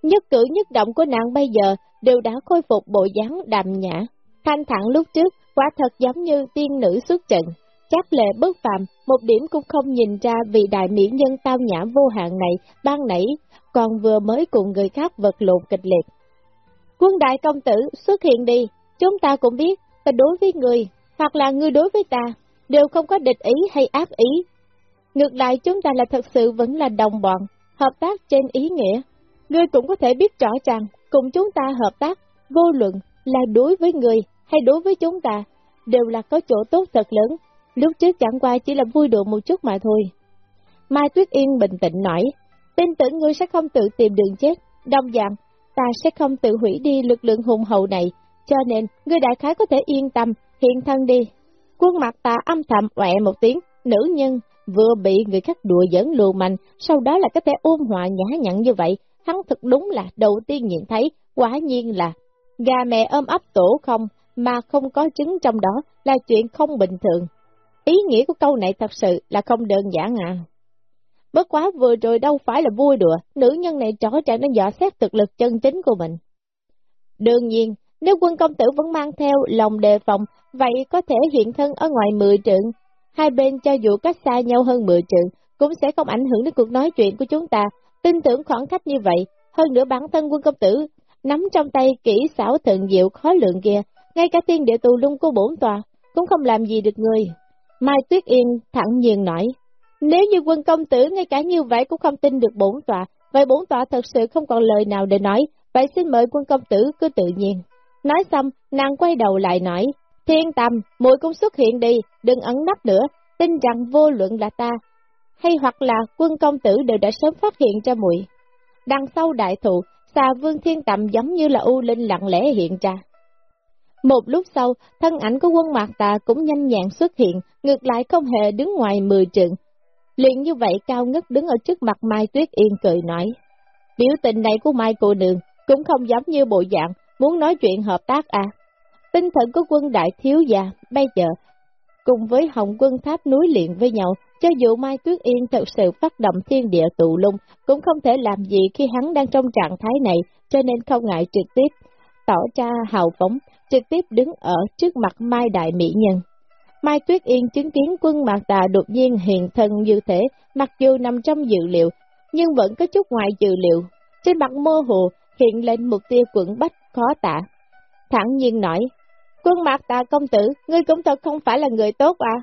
Nhất cử nhất động của nàng bây giờ đều đã khôi phục bộ dáng đàm nhã. Thanh thản lúc trước, quả thật giống như tiên nữ xuất trận. chắc lệ bất phàm, một điểm cũng không nhìn ra vị đại mỹ nhân tao nhã vô hạn này, ban nãy, còn vừa mới cùng người khác vật lộn kịch liệt. Quân đại công tử, xuất hiện đi, chúng ta cũng biết, ta đối với người, hoặc là người đối với ta, đều không có địch ý hay ác ý. Ngược lại chúng ta là thật sự vẫn là đồng bọn, hợp tác trên ý nghĩa. Ngươi cũng có thể biết rõ ràng, cùng chúng ta hợp tác, vô luận là đối với người hay đối với chúng ta, đều là có chỗ tốt thật lớn. Lúc trước chẳng qua chỉ là vui đùa một chút mà thôi. Mai Tuyết Yên bình tĩnh nói, tin tưởng ngươi sẽ không tự tìm đường chết, đồng dạng, ta sẽ không tự hủy đi lực lượng hùng hậu này, cho nên ngươi đại khái có thể yên tâm, hiện thân đi. Quân mặt ta âm thầm quẹ một tiếng, nữ nhân vừa bị người khác đùa dẫn lùa mạnh, sau đó là có thể ôn hòa nhã nhặn như vậy, hắn thật đúng là đầu tiên nhìn thấy, quả nhiên là gà mẹ ôm ấp tổ không, mà không có trứng trong đó là chuyện không bình thường. Ý nghĩa của câu này thật sự là không đơn giản à. Bất quá vừa rồi đâu phải là vui đùa, nữ nhân này rõ ràng đang dò xét thực lực chân chính của mình. Đương nhiên, nếu quân công tử vẫn mang theo lòng đề phòng, vậy có thể hiện thân ở ngoài mười trượng. Hai bên cho dù cách xa nhau hơn mười trượng, cũng sẽ không ảnh hưởng đến cuộc nói chuyện của chúng ta. Tin tưởng khoảng cách như vậy, hơn nữa bản thân quân công tử, nắm trong tay kỹ xảo thần diệu khó lượng kia, ngay cả tiên địa tù lung của bổn tòa, cũng không làm gì được người. Mai Tuyết Yên thẳng nhiên nói, nếu như quân công tử ngay cả như vậy cũng không tin được bổn tòa, vậy bổn tòa thật sự không còn lời nào để nói, vậy xin mời quân công tử cứ tự nhiên. Nói xong, nàng quay đầu lại nói, thiên Tầm, muội cũng xuất hiện đi, đừng ẩn nấp nữa, tin rằng vô luận là ta, hay hoặc là quân công tử đều đã sớm phát hiện ra muội. Đằng sau đại thụ, xà vương thiên tầm giống như là u linh lặng lẽ hiện ra. Một lúc sau, thân ảnh của quân mạc tà cũng nhanh nhẹn xuất hiện, ngược lại không hề đứng ngoài mười trượng. Liền như vậy cao ngất đứng ở trước mặt Mai Tuyết Yên cười nói. Biểu tình này của Mai cô nương cũng không giống như bộ dạng, muốn nói chuyện hợp tác à. Tinh thần của quân đại thiếu già, bây giờ, cùng với hồng quân tháp núi luyện với nhau, cho dù Mai Tuyết Yên thật sự phát động thiên địa tụ lung, cũng không thể làm gì khi hắn đang trong trạng thái này, cho nên không ngại trực tiếp, tỏ ra hào phóng, trực tiếp đứng ở trước mặt Mai Đại Mỹ Nhân. Mai Tuyết Yên chứng kiến quân Mạc Tà đột nhiên hiện thân như thế, mặc dù nằm trong dự liệu, nhưng vẫn có chút ngoài dự liệu. Trên mặt mơ hồ hiện lên một tia quẩn bách khó tả. Thẳng nhiên nói, quân mặt Tà công tử, ngươi cũng thật không phải là người tốt à?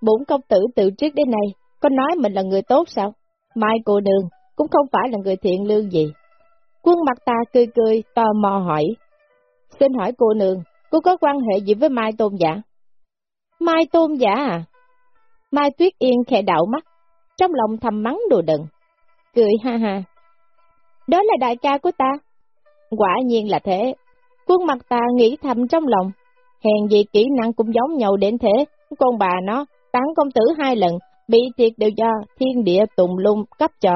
Bổn công tử từ trước đến nay, có nói mình là người tốt sao? Mai cô đường cũng không phải là người thiện lương gì. Quân mặt ta cười cười, tò mò hỏi. Xin hỏi cô nương, cô có quan hệ gì với Mai Tôn Giả? Mai Tôn Giả à? Mai Tuyết Yên khẽ đảo mắt, trong lòng thầm mắng đồ đựng. Cười ha ha. Đó là đại ca của ta. Quả nhiên là thế. Quân mặt ta nghĩ thầm trong lòng. Hèn gì kỹ năng cũng giống nhau đến thế, con bà nó tán công tử hai lần, bị thiệt đều do thiên địa tùng lung cấp cho.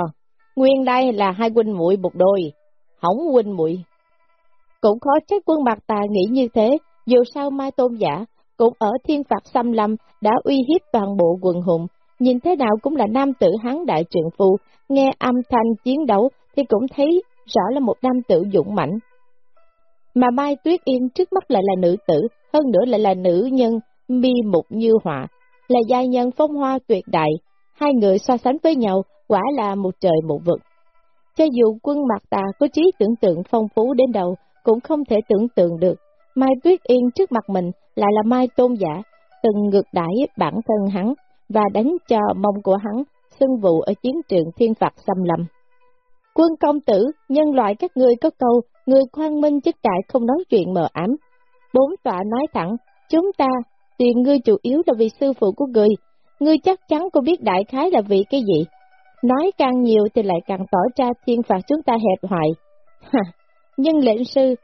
Nguyên đây là hai huynh muội một đôi, hỏng huynh muội Cũng khó trách quân bạc tà nghĩ như thế, dù sao Mai Tôn Giả cũng ở thiên phạt xâm lâm đã uy hiếp toàn bộ quần hùng, nhìn thế nào cũng là nam tử hán đại trượng phu, nghe âm thanh chiến đấu thì cũng thấy rõ là một nam tử dũng mãnh. Mà Mai Tuyết Yên trước mắt lại là nữ tử, hơn nữa lại là nữ nhân, mi mục như họa, là giai nhân phong hoa tuyệt đại, hai người so sánh với nhau, quả là một trời một vực. Cho dù quân mặt tà có trí tưởng tượng phong phú đến đâu, cũng không thể tưởng tượng được, Mai Tuyết Yên trước mặt mình lại là Mai Tôn Giả, từng ngược đãi bản thân hắn, và đánh cho mông của hắn, xưng vụ ở chiến trường thiên phạt xâm lâm. Quân công tử, nhân loại các ngươi có câu, người khoan minh chức đại không nói chuyện mờ ám. Bốn tọa nói thẳng, chúng ta Tiền ngươi chủ yếu là vì sư phụ của ngươi, ngươi chắc chắn cũng biết đại khái là vì cái gì. Nói càng nhiều thì lại càng tỏ ra thiên phạt chúng ta hẹp hoại. Ha, nhưng lệnh sư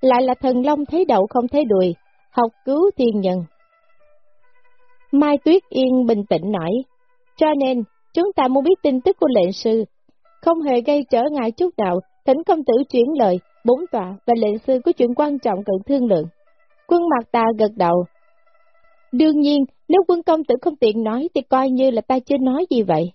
lại là thần long thấy đầu không thấy đùi, học cứu thiên nhân. Mai Tuyết Yên bình tĩnh nói, cho nên chúng ta muốn biết tin tức của lệnh sư, không hề gây trở ngại chút nào, thỉnh công tử chuyển lời, bốn tọa và lệnh sư có chuyện quan trọng cần thương lượng. Quân mặt ta gật đầu, Đương nhiên, nếu quân công tử không tiện nói thì coi như là ta chưa nói gì vậy.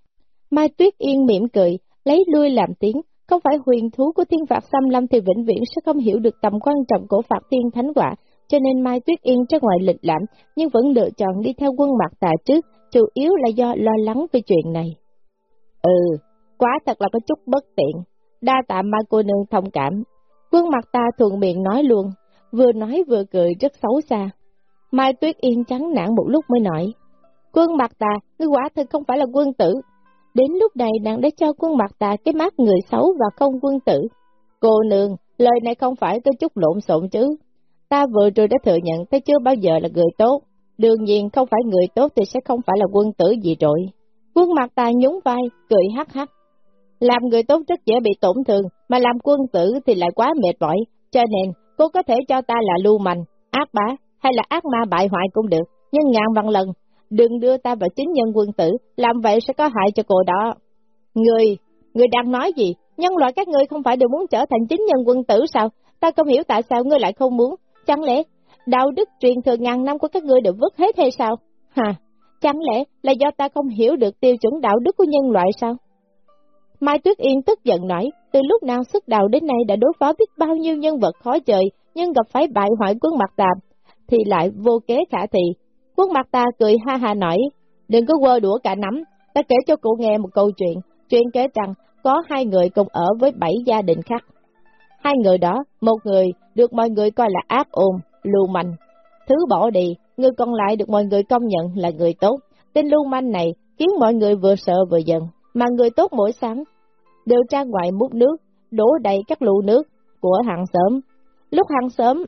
Mai Tuyết Yên mỉm cười, lấy lui làm tiếng, không phải huyền thú của thiên phạt xâm lâm thì vĩnh viễn sẽ không hiểu được tầm quan trọng của phạt tiên thánh quả, cho nên Mai Tuyết Yên ra ngoài lịch lãm, nhưng vẫn lựa chọn đi theo quân mặt tà trước, chủ yếu là do lo lắng về chuyện này. Ừ, quá thật là có chút bất tiện, đa tạ ma cô nương thông cảm. Quân mặt ta thuận miệng nói luôn, vừa nói vừa cười rất xấu xa. Mai Tuyết Yên trắng nản một lúc mới nói, quân mặt ta, ngươi quả thật không phải là quân tử. Đến lúc này nàng đã cho quân mặt ta cái mắt người xấu và không quân tử. Cô nương, lời này không phải có chút lộn xộn chứ. Ta vừa rồi đã thừa nhận ta chưa bao giờ là người tốt. Đương nhiên không phải người tốt thì sẽ không phải là quân tử gì rồi. Quân mặt ta nhún vai, cười hắc hắc. Làm người tốt rất dễ bị tổn thương, mà làm quân tử thì lại quá mệt mỏi, cho nên cô có thể cho ta là lưu manh, ác bá, hay là ác ma bại hoại cũng được, nhưng ngàn vạn lần, đừng đưa ta vào chính nhân quân tử, làm vậy sẽ có hại cho cô đó. Người, người đang nói gì? Nhân loại các ngươi không phải đều muốn trở thành chính nhân quân tử sao? Ta không hiểu tại sao ngươi lại không muốn, chẳng lẽ đạo đức truyền thừa ngàn năm của các ngươi đều vứt hết hay sao? Hà, chẳng lẽ là do ta không hiểu được tiêu chuẩn đạo đức của nhân loại sao? Mai Tuyết Yên tức giận nói, từ lúc nào xuất đầu đến nay đã đối phó biết bao nhiêu nhân vật khó chơi, nhưng gặp phải bại hoại quân mặt ta thì lại vô kế khả thị. Quân mặt ta cười ha ha nói, đừng có quơ đũa cả nắm, ta kể cho cụ nghe một câu chuyện, chuyện kể rằng có hai người cùng ở với bảy gia đình khác. Hai người đó, một người được mọi người coi là ác ôn, lưu manh, thứ bỏ đi, người còn lại được mọi người công nhận là người tốt. Tên lưu manh này khiến mọi người vừa sợ vừa giận mà người tốt mỗi sáng đều ra ngoài múc nước, đổ đầy các lụ nước của hàng xóm. Lúc hàng xóm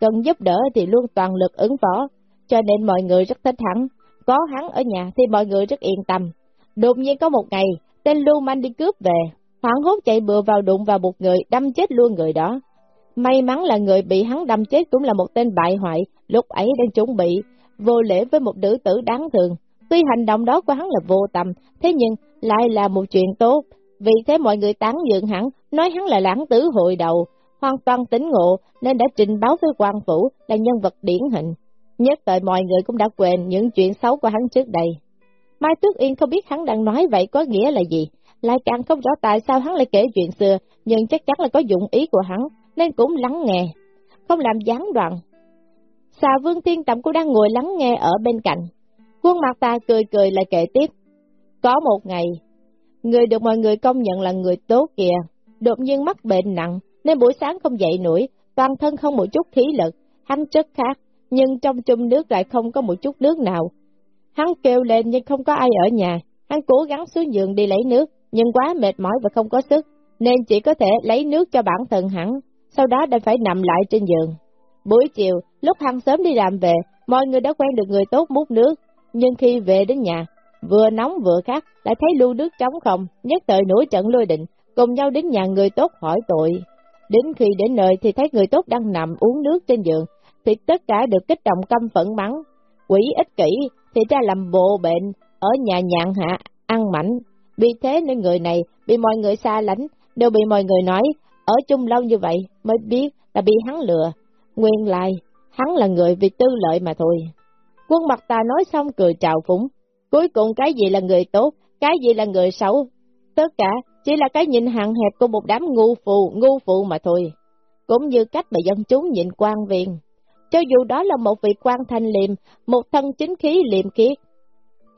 cần giúp đỡ thì luôn toàn lực ứng phó, cho nên mọi người rất thích hắn. Có hắn ở nhà thì mọi người rất yên tâm. Đột nhiên có một ngày, tên Lưu Manh đi cướp về, hoảng hốt chạy bừa vào đụng vào một người, đâm chết luôn người đó. May mắn là người bị hắn đâm chết cũng là một tên bại hoại, lúc ấy đang chuẩn bị, vô lễ với một nữ tử đáng thường. Tuy hành động đó của hắn là vô tâm, thế nhưng lại là một chuyện tốt, vì thế mọi người tán dựng hắn, nói hắn là lãng tử hội đầu, hoàn toàn tỉnh ngộ nên đã trình báo với quan phủ là nhân vật điển hình. Nhất thời mọi người cũng đã quên những chuyện xấu của hắn trước đây. Mai Tước Yên không biết hắn đang nói vậy có nghĩa là gì, lại càng không rõ tại sao hắn lại kể chuyện xưa, nhưng chắc chắn là có dụng ý của hắn, nên cũng lắng nghe, không làm gián đoạn. Xà Vương Thiên Tầm cũng đang ngồi lắng nghe ở bên cạnh. Quân mặt ta cười cười lại kể tiếp. Có một ngày, người được mọi người công nhận là người tốt kìa, đột nhiên mắc bệnh nặng, nên buổi sáng không dậy nổi, toàn thân không một chút khí lực, hắn chất khác, nhưng trong chung nước lại không có một chút nước nào. Hắn kêu lên nhưng không có ai ở nhà, hắn cố gắng xuống giường đi lấy nước, nhưng quá mệt mỏi và không có sức, nên chỉ có thể lấy nước cho bản thân hắn, sau đó đã phải nằm lại trên giường. Buổi chiều, lúc hắn sớm đi làm về, mọi người đã quen được người tốt múc nước, nhưng khi về đến nhà, vừa nóng vừa khát, đã thấy lưu nước trống không, nhất thời nổi trận lôi định, cùng nhau đến nhà người tốt hỏi tội. Đến khi đến nơi thì thấy người tốt đang nằm uống nước trên giường, thì tất cả được kích động căm phẫn mắng. Quỷ ích kỷ thì ra làm bộ bệnh, ở nhà nhạn hạ, ăn mảnh. Vì thế nên người này bị mọi người xa lánh, đều bị mọi người nói, ở chung lâu như vậy mới biết là bị hắn lừa. Nguyên lai, hắn là người vì tư lợi mà thôi. Quân mặt ta nói xong cười trào phúng. Cuối cùng cái gì là người tốt, cái gì là người xấu. Tất cả chỉ là cái nhìn hạn hẹp của một đám ngu phù, ngu phụ mà thôi. Cũng như cách mà dân chúng nhìn quan viên. Cho dù đó là một vị quan thanh liêm, một thân chính khí liêm khiết.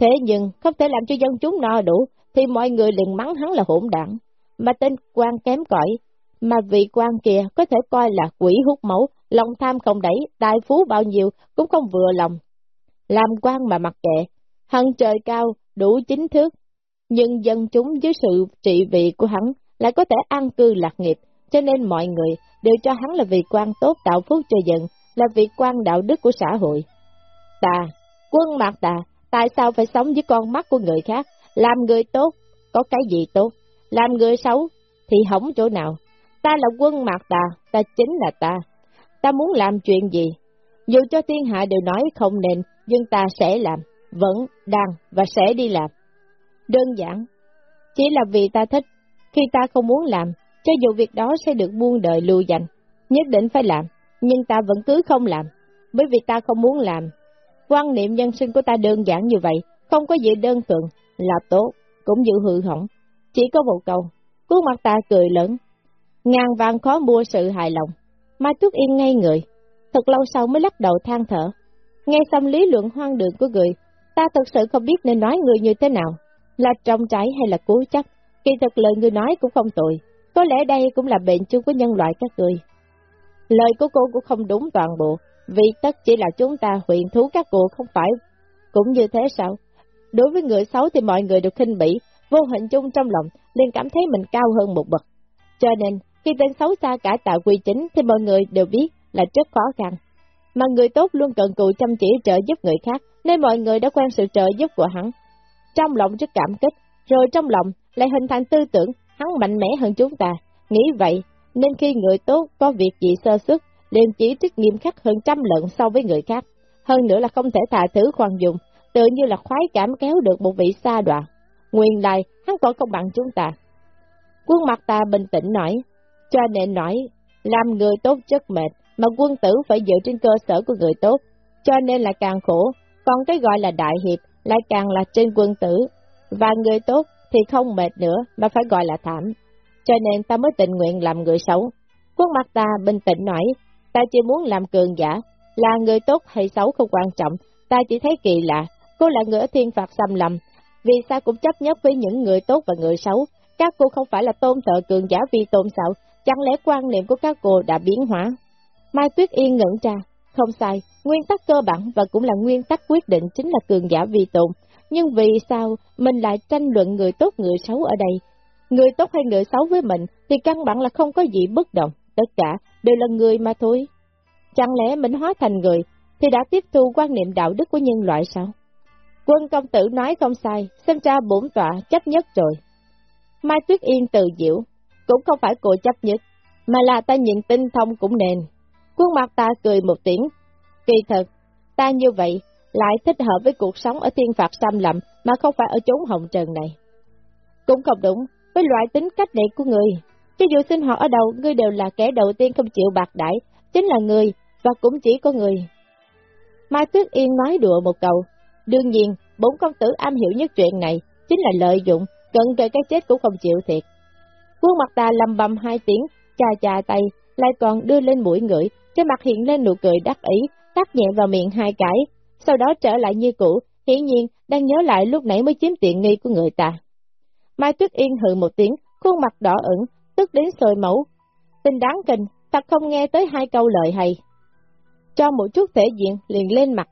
Thế nhưng, không thể làm cho dân chúng no đủ, thì mọi người liền mắng hắn là hỗn đảng. Mà tên quan kém cỏi, mà vị quan kia có thể coi là quỷ hút máu, lòng tham không đẩy, tài phú bao nhiêu cũng không vừa lòng. Làm quan mà mặc kệ, Hắn trời cao, đủ chính thức, nhưng dân chúng dưới sự trị vị của hắn lại có thể an cư lạc nghiệp, cho nên mọi người đều cho hắn là vị quan tốt tạo phúc cho dân, là vị quan đạo đức của xã hội. Ta, quân mạc ta, tại sao phải sống với con mắt của người khác, làm người tốt, có cái gì tốt, làm người xấu, thì hỏng chỗ nào. Ta là quân mạc ta, ta chính là ta. Ta muốn làm chuyện gì, dù cho thiên hạ đều nói không nên, nhưng ta sẽ làm, vẫn, đang và sẽ đi làm. Đơn giản, chỉ là vì ta thích, khi ta không muốn làm, cho dù việc đó sẽ được muôn đời lưu dành, nhất định phải làm, nhưng ta vẫn cứ không làm, bởi vì ta không muốn làm. Quan niệm nhân sinh của ta đơn giản như vậy, không có gì đơn thuần, là tốt, cũng dự hư hỏng. Chỉ có một câu, khuôn mặt ta cười lớn, ngàn vàng khó mua sự hài lòng. Mai Tuyết Yên ngay người, thật lâu sau mới lắc đầu than thở. Nghe xong lý luận hoang đường của người, ta thật sự không biết nên nói người như thế nào, là trong trái hay là cố chấp, kỳ thực lời người nói cũng không tội, có lẽ đây cũng là bệnh chung của nhân loại các người. Lời của cô cũng không đúng toàn bộ, vì tất chỉ là chúng ta huyền thú các cô không phải cũng như thế sao? Đối với người xấu thì mọi người đều khinh bỉ, vô hình chung trong lòng liền cảm thấy mình cao hơn một bậc. Cho nên, khi tên xấu xa cả tạo quy chính thì mọi người đều biết là rất khó khăn. Mà người tốt luôn cần cù chăm chỉ trợ giúp người khác, nên mọi người đã quen sự trợ giúp của hắn. Trong lòng rất cảm kích, rồi trong lòng lại hình thành tư tưởng hắn mạnh mẽ hơn chúng ta. Nghĩ vậy, nên khi người tốt có việc gì sơ sức, liền chỉ trích nghiêm khắc hơn trăm lần so với người khác. Hơn nữa là không thể thả thứ khoan dùng, tự như là khoái cảm kéo được một vị xa đoạn. Nguyên lại, hắn còn không bằng chúng ta. Quân mặt ta bình tĩnh nói, cho nên nói, làm người tốt rất mệt, mà quân tử phải dựa trên cơ sở của người tốt, cho nên là càng khổ, còn cái gọi là đại hiệp lại càng là trên quân tử, và người tốt thì không mệt nữa mà phải gọi là thảm. Cho nên ta mới tình nguyện làm người xấu. Quốc mặt ta bình tĩnh nói, ta chỉ muốn làm cường giả, là người tốt hay xấu không quan trọng, ta chỉ thấy kỳ lạ, cô là người ở thiên phạt xâm lầm, vì sao cũng chấp nhất với những người tốt và người xấu, các cô không phải là tôn thờ cường giả vì tôn xạo, chẳng lẽ quan niệm của các cô đã biến hóa? Mai Tuyết Yên ngẩn ra, không sai, nguyên tắc cơ bản và cũng là nguyên tắc quyết định chính là cường giả vì tồn. Nhưng vì sao mình lại tranh luận người tốt người xấu ở đây? Người tốt hay người xấu với mình thì căn bản là không có gì bất động, tất cả đều là người mà thôi. Chẳng lẽ mình hóa thành người thì đã tiếp thu quan niệm đạo đức của nhân loại sao? Quân công tử nói không sai, xem ra bổn tọa chấp nhất rồi. Mai Tuyết Yên từ diệu, cũng không phải cô chấp nhất, mà là ta nhìn tinh thông cũng nền. Quân mặt ta cười một tiếng, kỳ thật, ta như vậy lại thích hợp với cuộc sống ở thiên phạt xâm lậm mà không phải ở chốn hồng trần này. Cũng không đúng, với loại tính cách này của người, cho dù sinh hoạt ở đâu, ngươi đều là kẻ đầu tiên không chịu bạc đãi, chính là người, và cũng chỉ có người. Mai Tuyết Yên nói đùa một câu, đương nhiên, bốn công tử am hiểu nhất chuyện này, chính là lợi dụng, cận kề cái chết cũng không chịu thiệt. Quân mặt ta lầm bầm hai tiếng, chà chà tay, lại còn đưa lên mũi ngửi, trên mặt hiện lên nụ cười đắc ý, tắt nhẹ vào miệng hai cái, sau đó trở lại như cũ, hiển nhiên đang nhớ lại lúc nãy mới chiếm tiện nghi của người ta. Mai Tuyết Yên hừ một tiếng, khuôn mặt đỏ ửng, tức đến sôi mẫu. Tình đáng kinh, thật không nghe tới hai câu lời hay. Cho một chút thể diện liền lên mặt,